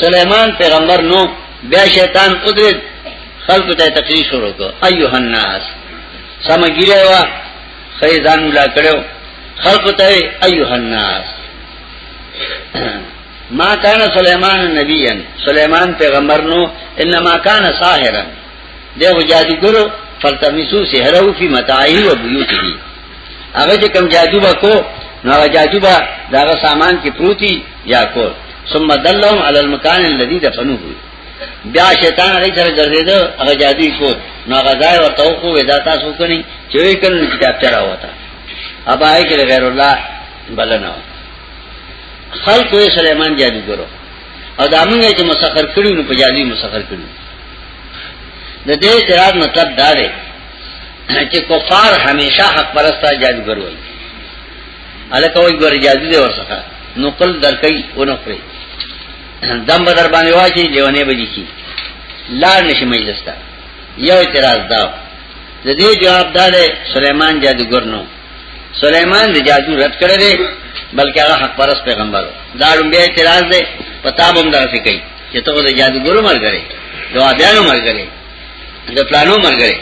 S3: سلیمان پیغمبر نو بیا شیطان قدرت خلق ته تقریر شروع کو ایوه الناس سمګیره وا خیزان ولا کړو خلق ته ایوه الناس ما کان سلیمان نبیا سلیمان پیغمبر نو انما کان ساحرا دیو جادو ګرو فلتمسو سحرو فی متاعی و بیوتی هغه چې کم جادو با کو نو جادو با داغه سامان کې پروتي یا کور ثم دلهم علی المکان الذي دفنوه بیا شیطان هغه سره ګرځیدو هغه جادوی کو نو هغه ځای ورته کو ودا تاسو کني چې وی کړو کتاب چرا وتا ابا یې کړه غیر الله بلنه خلق وی سليمان جادوګرو او دا موږ چې مسخر کړی نو په جادوی مسخر کړی د دې اعتراض مطلب دا دی چې کفار همیشه حق پرستا جادوګر وي الکه وای ګور جادو دی ورڅخه نقل درکې ونه کړې دم بدر باندې واچي لیونه به دي لا نشي مجلس ته یو اعتراض دا د دې جواب دا دی سليمان جادوګر نو سليمان د جادو رد کړی دی بلکې هغه حق پرس پیغمبر دا لومبه اعتراض دی پتا بم درسې کوي چې ته د جادوګرو مرګره دوا بیانو مرګره د پلانو مرګره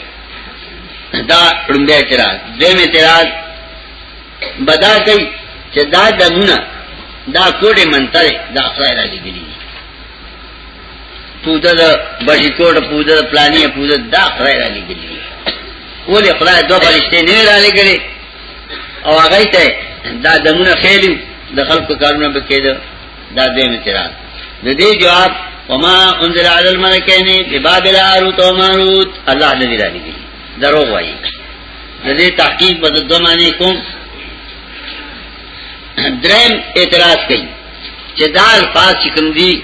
S3: دا لومبه اعتراض دیم اعتراض بدا کوي چې دا دمونه دا کوډه منتر دا خدای را لګلی پوده دا بشی کوډ پوده دا پلانی پوده دا خدای را لګلی ولې خدای دوه فرشته نه را لګلی او هغه ته دا دمونه خېلو د خلکو کارونه به کېده دا دې متران د دې جواب وما انزل على الملكين ببابل هاروت وماروت الله دې را لګلی دروغ وایي دې تحقیق بد دمانه کوم درم اعتراض کوي چې دا الفاظ چې کوم دي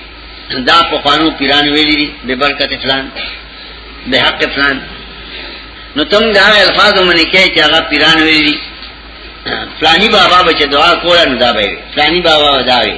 S3: دا په قانون پیران ویلي دي به برکت فلان به حق فلان نو تم دا الفاظ باندې کې چې هغه پیران ویلي دي فلانی بابا بچ دعا کوله نو دا به فلانی بابا ودا وی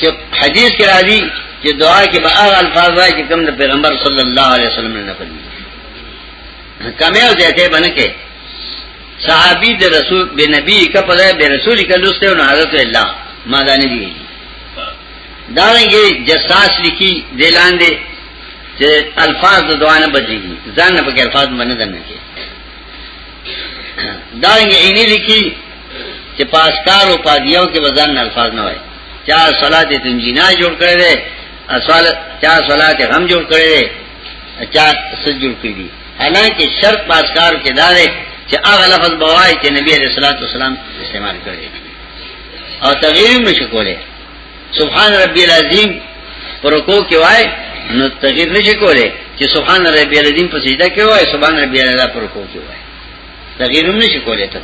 S3: چې حدیث کې راځي چې دعا کې به هغه الفاظ وایي چې کوم د پیغمبر صلی الله علیه وسلم نه نقل دي کمه او زیاته باندې کې صحابي د رسول به نبی کا په ځای به رسول کې لوسته او حضرت الله ما دا نه دي دا رنګه جساس لیکي دلان دي چې الفاظ د دعا نه بدليږي ځان نه په الفاظ باندې دنه کې دارنګ عینی لیکي چې پاسکار او پادیو کې وزن الفاظ نه وای چا صلات تنجینا جوړ کړی دی اصل چا صلات غم جوړ کړی دی چا سجد جوړ کړی دی حالانکه شرط پاسکار کې دا دی چې هغه لفظ بوای چې نبی علیہ الصلوۃ والسلام استعمال کړی او تغییر نشو کولای سبحان ربی العظیم پر رکو کې وای نو تغیر نشي کولای چې سبحان ربی العظیم په سجده کې وای سبحان ربی الاعلى پر رکو کې وای تغیر هم نشي کولای ته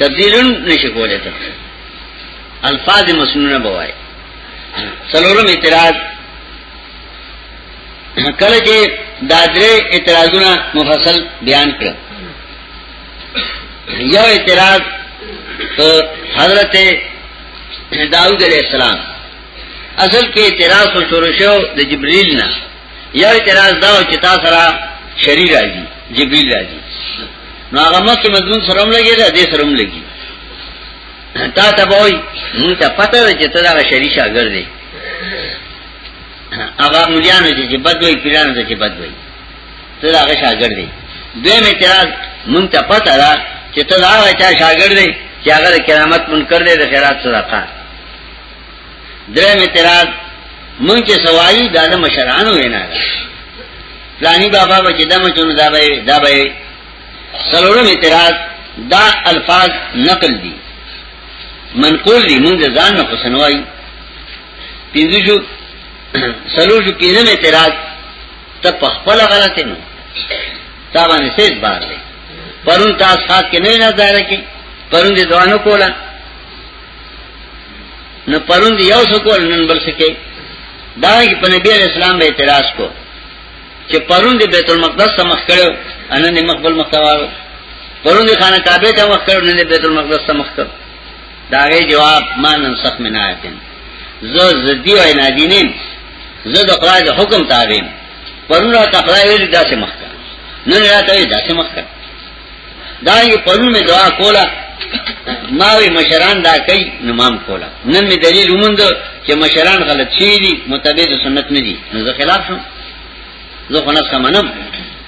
S3: تبدیل هم نشي کولای ته الفاظ مسنونه بوای څلورم اعتراض کله چې دا درې اعتراضونه مفصل بیان کړ یو اعتراض حضرت داود علیہ السلام اصل کې اعتراض خو شروع شو د جبرئیل نه یو اعتراض دا و چې تاسو را شری راځي جبرئیل راځي نو هغه مکه مضمون سره هم لګي دا دې سره هم لګي تا ته وای مونږ ته پته ده چې ته دا شری شاګرد دی هغه مليانو چې بد وای پیرانو چې بد وای ته دا غي شاګرد دی دوی می اعتراض مونږ ته پته ده چې ته دا غي چا شاګرد دی چې هغه کرامت منکر دی د خیرات صدقه درې می اعتراض مونږ چې سوایو دا د مشرانو وینا ده پلانی بابا به چې دمه چونو دا به دا به سلورم اعتراض دا الفاظ نقل دي منقول دي مونږ ځان نه پسنوایو پینځو شو سلو شو پینځم اعتراض ته په خپل غلطه نه تا باندې سیز بار دی پرون تاسو خاط کې نه نه ځای کې پرون دې دوانو کولا نو پرون دې یو څه کول نن بل څه کې دا کې په نبی اسلام به اعتراض کو چې پرون دې بیت المقدس ته مخ کړو ان نه مخبل مخوارو پرون دې خانه کعبه ته مخ کړو نن دې بیت المقدس ته مخ کړو داغه جواب ما نن سخت منایتن زه زدی او نادینین زه د خدای د حکم تابعین پرون را تخلای ویل داسې مخکړه نن را ته داسې مخکړه دا یې پرون می دعا کوله ما وی مشران دا کوي نمام کولا نن می دلیل ومند چې مشران غلط شي دي متبع سنت نه دي نو زه خلاف شم زه خلاص کمنم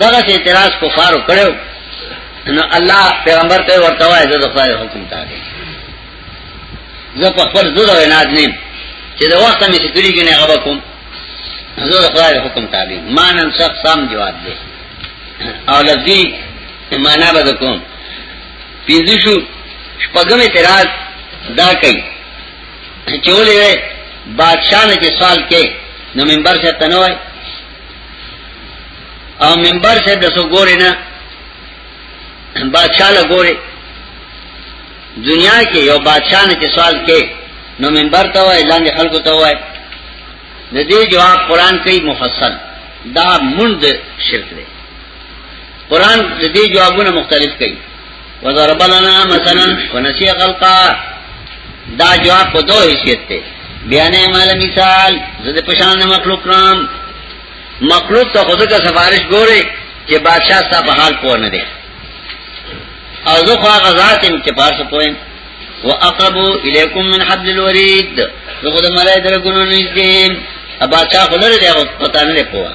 S3: دغه څه اعتراض کفارو کړو نو الله پیغمبر ته ورته وایي زه د خدای حکم تابع زه په خپل زړه ویناد نیم چې د وخت مې سکړي کې نه هغه کوم زه د خدای حکم تابع مانن شخص سم جواب دی او لفظي معنا به کوم پینځه شو شپږم اعتراض دا کوي چې ولې بادشاہ نه چې سوال کې نو منبر سے تنوي او منبر سے دسو گورے نا بادشاہ لا گورے دنیا کې یو بادشاہ نه چې سوال کې نو منبر ته وای لاندې خلکو ته وای د دې جواب قران کوي مفصل دا مند شرک دی قران د دې جوابونه مختلف کوي وضرب لنا مثلا ونسي خلقا دا جواب په دوه حیثیت ته بیان مال مثال زده پشان مخلوق نام مخلوق ته خود کا سفارش ګوره چې بادشاہ ستا په حال پوه نه دی او زه خو هغه ذات يم چې پاس پوهم واقرب اليكم من حبل الوريد زه خو د ملای درګونو نږدې ابا چا خلره دی او پتا نه پوهه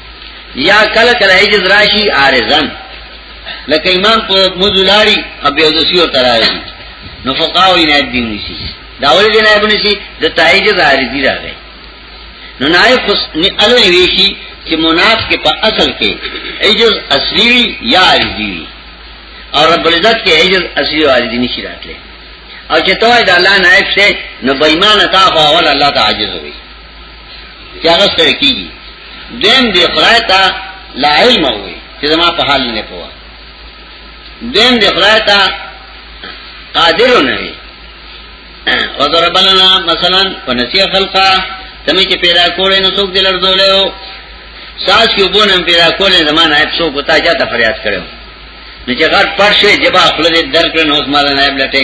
S3: یا کله کله عجز راشی عارضن لکه امام په مزولاری ابي اوسي او تراوی نو فقاو نه دین نشي دا ولې دین نه بنشي د تایج عارضی راغی نو نائب نه الو ویشي چې مناف کې په اصل کې عجز اصلي یا عارضی او رب العزت کې عجز اصلي او عارضی نشي راتله او چې توای د الله نائب شه نو بېمانه تا خو اول الله تعالی عاجز وي چې هغه سره کیږي دیم دی خدای ته لا علم وي چې زما په حال نه پوهه دیم دی خدای ته قادر نه وي وضرب لنا مثلا ونسي خلقا تمه چې پیدا کولې نو څوک دلر دولې ساس کې وبونم پیدا کولې زمانہ ایت څوک وتا چاته فریاد کړو نو چې غټ پر شي جبا خپل دې درکړ نو اوس مال نائب لټه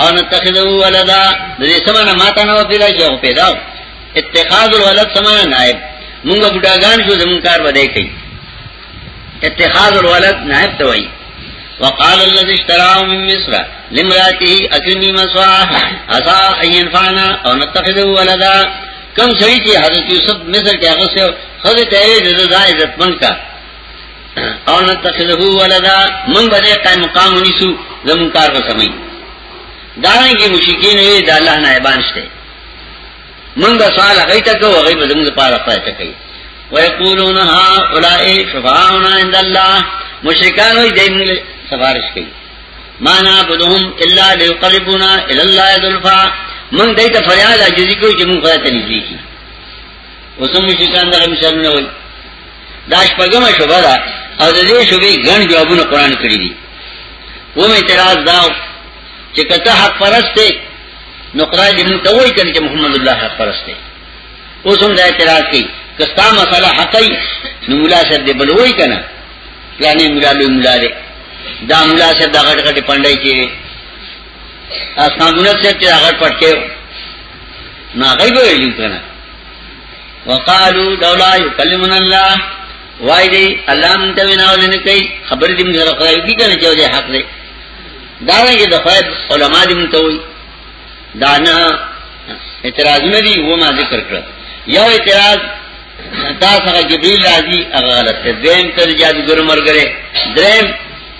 S3: او نتخذو ولدا د دې سمانه ماته نه وپیلا چې او پیدا اتخاذ الولد سمانه نائب موږ بډاګان شو زمون کار بده کوي اتخاذ الولد نائب ته وایي وقال الذي اشتراه من مصر لمراته اكرمي مسواه عسى ان ينفعنا او نتخذه ولدا کم سړي چې حضرت یوسف مصر کې هغه سره خزه ته یې د زړه عزت من کا او نتخذه ولدا من بده قائم مقام ونیسو زمون کار به سمي دارنګ کې مشکین وي د الله نه عبان شته من به سوال غي تک او غي به زمون لپاره پاتې کوي ويقولون ها اولائے شفاعنا عند الله مشرکان وي دیم سفارش کوي مانا بدهم الا ليقربونا الى الله ذلفا من دایته فریاد اجازه کوي چې مونږه ته نږدې کی وسم مشکان دا مثالونه وایي دا شپږمه شوبه ده او د دې شوبې ګڼ جوابونه قران کړی دي و مې اعتراض دا چې کته حق پرسته نو قران دې موږ ته وایي کنه چې محمد الله حق پرسته اوس هم دا اعتراض کوي کستا مسله حقي نو مولا صاحب دې بل وایي کنه پلانې مولا له مولا دې دا مولا صاحب دا غټ غټ پندای چې اسمان دونه چې هغه پټ کې نو هغه ویلي کنه وقالو لولا یکلمنا الله وای دی الله مونږ ته وینا ولنه کوي خبر دې موږ سره کوي دي کنه چې حق دی دا یې د خیر علما دې مونږ ته وي دا نه اعتراض نه دی و ما ذکر کړ یو اعتراض دا څنګه جبريل راځي هغه غلط دی دیم تر جادوګر مرګره دریم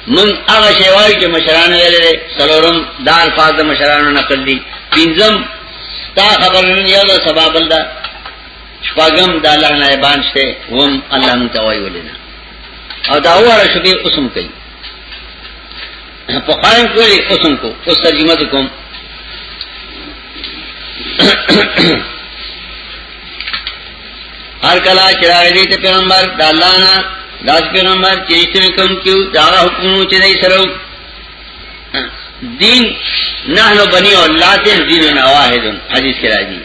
S3: من هغه شی وایي چې مشران ویلې سلورم دار فاز مشرانو نقل دي پنځم تا خبر نه یو سبب بل دا شپږم د الله نه ایبان شته وم الله نو توای ولنه او دا واره شبي قسم کوي په قائم کوي قسم کو اوس ترجمه کوم هر کلا چې راځي ته پیغمبر د الله نه داس پیغمبر چې څنګه کوم کیو دا حکم چې دای سره دین نحنو بنی اولاد دین واحد حدیث کې راځي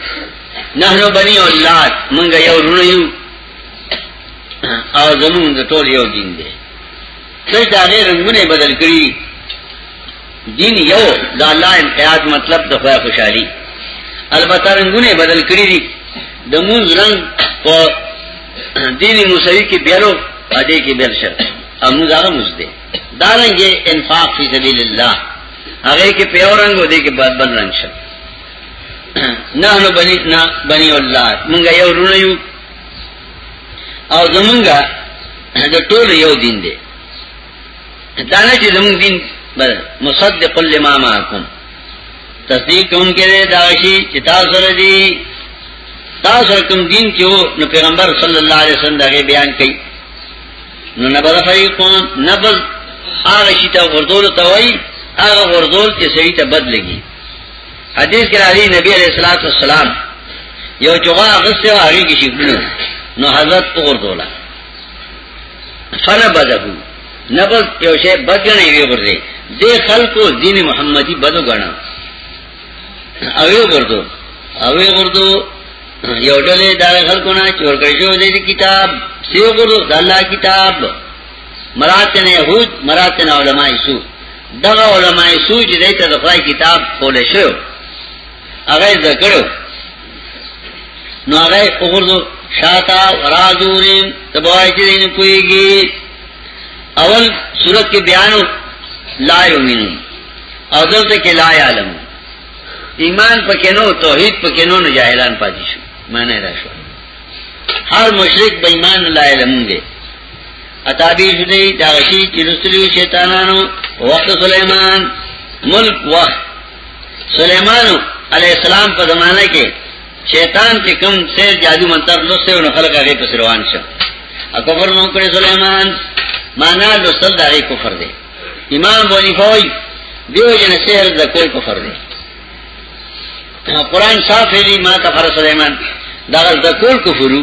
S3: نحنو بنی اولاد موږ یو رونه یو او زمونږ ټول یو دین دی څه دا غیر رنگونه بدل کړی دین یو د الله امتیاز مطلب د خدای خوشحالي البته رنگونه بدل کړی دي د مون رنگ په دین موسوی کې بیلو اده کې بیل شر امو زغه مزده دا رنګ انفاق فی سبیل الله هغه کې په اورنګ ودی کې بد بد رنگ شر نه نو بنی نه بنی الله مونږ یو رونه یو او زمونږ د ټول یو دین دی دانه چې زموږ دین بل مصدق لما معكم تصدیق کوم کې دا شی چې تاسو سره دی تاسو کوم دین کې وو نو پیغمبر صلی الله علیه وسلم دا بیان کړي نو نبذ فریقون نبذ هغه شی ته ورزول ته وای هغه ورزول چې سړي ته بد لګي حدیث کې راځي نبی علیہ الصلوۃ والسلام یو چوغه غسه هغه کې شي نو حضرت وګرځولا فنا بدهو نبض یو شی بدګنې وی ورته دې خلکو دین محمدي بدو غنا او یو ورته او یو ورته یو ډلې دا خلکو نه چور کړی شو دې کتاب سیو ورته د الله کتاب مراتن یهود مراتن علماء سو دغه علماء سو چې دې ته د خدای کتاب کول شو هغه ذکرو نو هغه وګورځو شاتا راځوري تبوای چې نه کويږي اول صورت کې بیان لا یمین او دلته کې لا عالم ایمان پکې نو توحید پکې نو نه جاهلان پاتې شو معنی را شو هر مشرک بې ایمان لا علم دی اتابی شدی دا غشی چې رسلی شیطانانو وخت سليمان ملک وخت سلیمان علیہ السلام په زمانہ کې شیطان چې کوم سیر جادو منتر لوسته او خلک هغه پس روان شه اکبر نو کړی سلیمان معنا لوسل دا غي کفر دی امام بونی فوج دیو جن سیر د کول کفر دی قرآن صاف دی ما کفر سلیمان دا غل د کول کفرو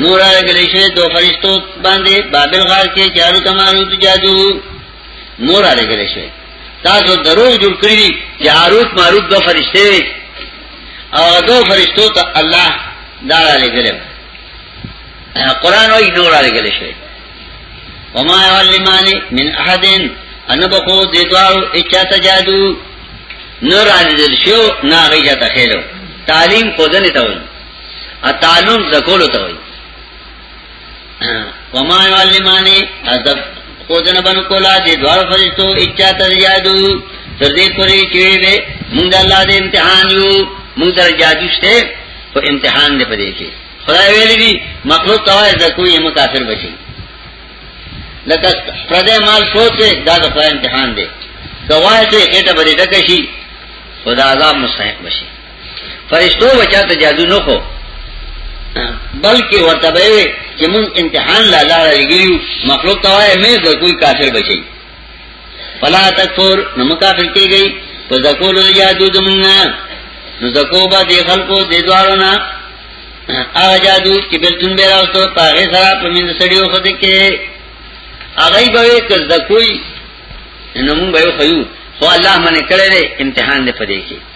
S3: نور لګل شي دو فرشتو باندې بابل غار کې چارو تمارو ته جادو نور لګل شي تاسو درو جوړ کړی چې عاروت ماروت دو فرشته او دو فرشتو ته الله دا لګل قرآن وی نور لګل شي وما يعلماني من احد ان بقو دې دوارو اچا ته جادو نور لګل شو نه غیجه ته خېلو تعلیم خودنه ته وایي اتعلم زکولو ته وي وما يعلماني ادب خودنه بن کولا دي دوار فرشتو اچا تر جادو تر دې پرې چې دې موږ د الله دې امتحان یو موږ در جادو شته او امتحان دې پدې کې خدای ویلي دي مخلوق توای زکوې هم کافر بچي لکه پردې مال سوچ دا د خدای امتحان دی کوای چې اته بری ډکشي خدا عذاب مستحق بشي فرشتو بچا ته جادو نه خو بلکې ورته به چې مون امتحان لا لا لګیو مخلوق توای مې د کوئی کافر بچي فلا تکفر نو مکافر کېږي په ذکول جادو دمنا نو ذکو با دې خلکو دې دوارو نه هغه جادو چې بلتون به راوستو پاغه سره په من سړیو خو دې کې هغه به کز د کوئی نو مون به خو خو الله منه کړې امتحان دې پدې کې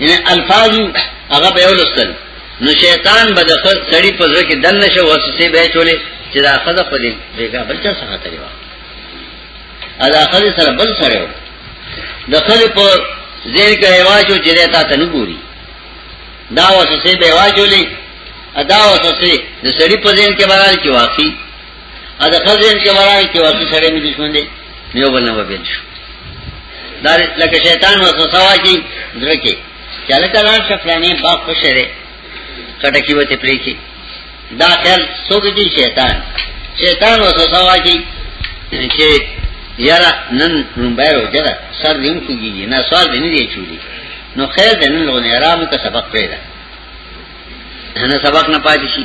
S3: یعنی الفاظ هغه به ولستل نو شیطان به د سړی په ځکه دن نشه وسوسه به چولې چې دا خزه په دې بیګا بل چا څنګه تری وا ادا خزه سره بل سره د خزه په ځین کې واچو چې تا ته نه ګوري دا وسوسه به واچولې ادا وسوسه د سړی په ځین کې بارال کې واقعي ا د خزین کې مرای کې ورته سره مې دښمن دی یو بل نه وبېل شو دا لکه شیطان وسوسه واچي درکې چاله کله شفرانه باپ په شری کټه کې وته پرې کې دا خیال څوک دی شیطان شیطان وسوسه واچي چې یاره نن رومبای روجه ده سر دیم کوږي نه سوال دې نه دی چولی نو خیر دې نن لغونه آرام کا سبق پیدا نه سبق نه پاتې شي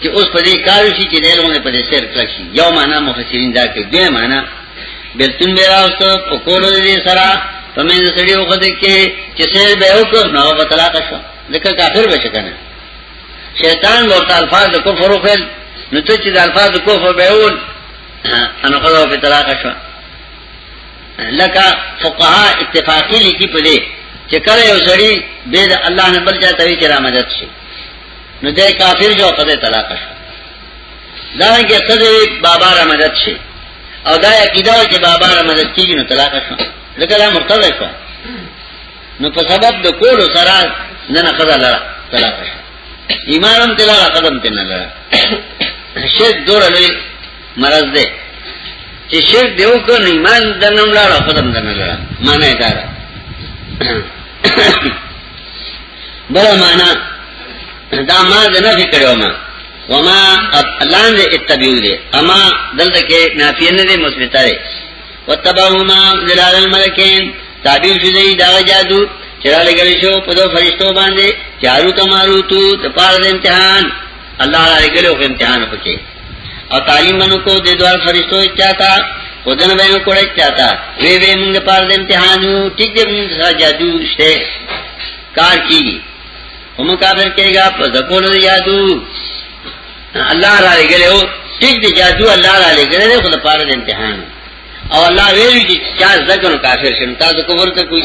S3: چې اوس په دې کار شي چې دلونه په دې سر کلک شي یو معنا مفسرین دا کوي دوه معنا بلتون به راوست او کولو دې سره په مې سړي وخت کې چې سر به وکړ نو په طلاق شو ځکه کافر به شکنه شیطان ورته الفاظ د کفر وکړ نو ته چې د الفاظ د کفر به ول انا خلاص په طلاق شو لکه فقها اتفاقی لیکي په دې چې کله یو سړي به د الله نه بل چاته وی چې را مدد شي نو دې کافر جو خدای طلاق شو دا نه کې خدای بابا را مدد شي او دا عقیده چې بابا را مدد کیږي نو طلاق شو لکه دا مرتد شو نو په سبب د کولو سره نه نه خدای لاره طلاق شو ایمانم تلاله قدم تنه لاره شد دور لري مرض ده چې شرک دیو کو نه ایمان دنم لاړ خدام دنه لاړ معنی دا ده بل معنا دا ما نه فکرو ما وما الان دې اتبعو دې اما دلته کې نافیه نه دې مثبته دې وتبعو ما ذلال الملکین تابع شې دې دا جادو چرا لګل شو په دوه فرشتو باندې چارو تمارو تو د پاره امتحان الله تعالی ګلو په امتحان پکې او تعلیم منو کو د دوه فرشتو چاته ودن به نو کوړی چاته وی وی موږ پار د امتحان ټیک دې موږ سره جادو شته کار کی هم کافر کېګا په ځکول دی جادو الله را لګلو ټیک دې جادو الله را لګلې خو د پار د امتحان او الله ویل چې چا ځکه کافر شم تاسو کومر ته کوی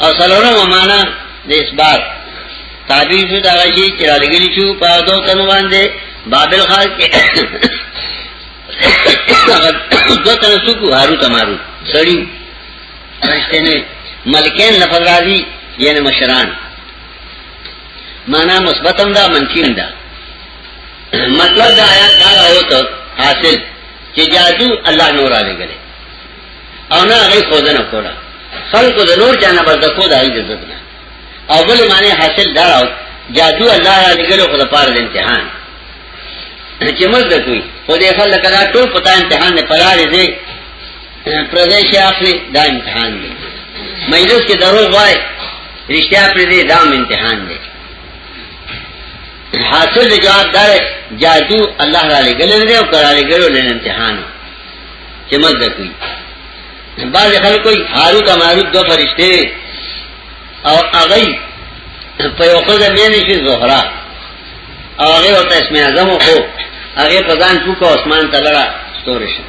S3: او سلورم معنا د اثبات تعبیر شو دا شی چې را لګلی شو په دو تن باندې بابل خان کې دو تن سکو هارو تمارو سړی رشته نه ملکین لفظ راځي یعنی مشران معنا مثبتم دا منفیم دا مطلب دا آیات دا راوته حاصل چې جادو الله نور علی ګره او نه هغه خودنه کوله خلق د نور جانا بردکو د عید عزت نه او بل معنی حاصل دا راو جادو الله را لګلو خو د پاره د امتحان چې موږ د کوي خو دې خلک دا ټول پتا امتحان نه پلارې دي پردیش اخلي دا امتحان دی مجلس کې دروغ وای رښتیا پرې دي دا امتحان دی حاصل جواب دار جادو الله را لګلو دی او کرا لګلو نه امتحان دی چې مز ده کوي بعض خلک کوئی هاروت او ماروت دو فرشته او هغه په یو خزه مینه شي زهرا او هغه ورته اسم اعظم خو هغه په ځان چوکو اسمان ته لړا ستوري شي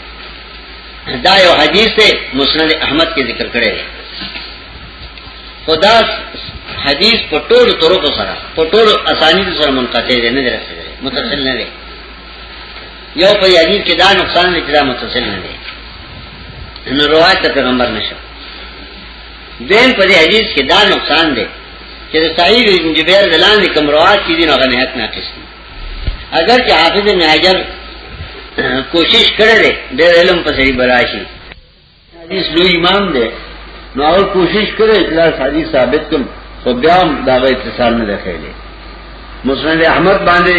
S3: دا یو حدیث ته مسند احمد کې ذکر کړی خدا حدیث په ټول طرق سره په ټول اسانید سره منقطع دی نه درسته متصل نه دی یو په یادی کې دا نقصان دی چې دا متصل نه دی نو روایت ته پیغمبر نشو دین په دې حدیث کې دا نقصان دی چې سعید بن جبیر دلان کوم روایت کې دین هغه نهایت ناقص دی اگر چې حافظ ابن حجر کوشش کړي د علم په سری براشي حدیث لوی امام دی نو هغه کوشش کړي چې دا حدیث ثابت کړي خو بیا هم دا غي اتصال نه راخېلې مسند احمد باندې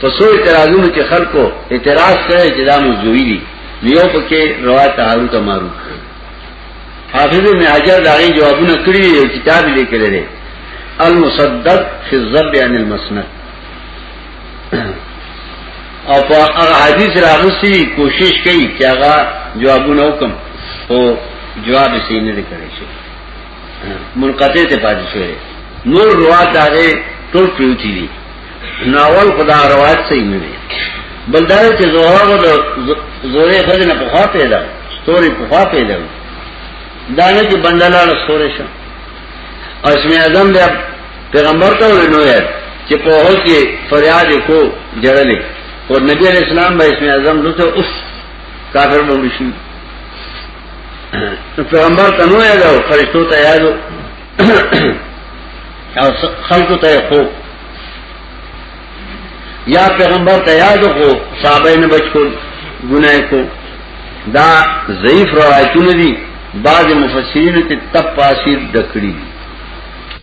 S3: پسو اعتراضونو کې خلکو اعتراض کړي چې دا موضوعي دي نیو پکې روایت هارو ته مارو حافظ ابن حجر دا غي جوابونه کړی یو کتاب لیکل لري المصدق فی الذب عن المسند او په هغه حدیث راغلی کوشش کوي چې هغه جوابونه وکم او جواب یې نه لري شي منقطع ته پاتې شوی نور روات هغه ټول پریوتی دي ناول خدا روات صحیح نه دي بلدار چې زوره غو زوره خزنه په خوا پیدا ستوري په خوا پیدا دانه چې بندلاله ستوري شه اسم اعظم بیا پیغمبر ته ولې نو یاد چې په هو کې فریاد کو جړلې او نبی علیہ السلام به اسم اعظم لته اوس کافر مونږ شي پیغمبر ته نو یاد او فرشتو ته یاد او خلق ته خو یا پیغمبر ته یاد کو صحابه نه بچ کو ګناه کو دا ضعیف روایتونه دي بعض مفسرین ته تپاسیر دکړي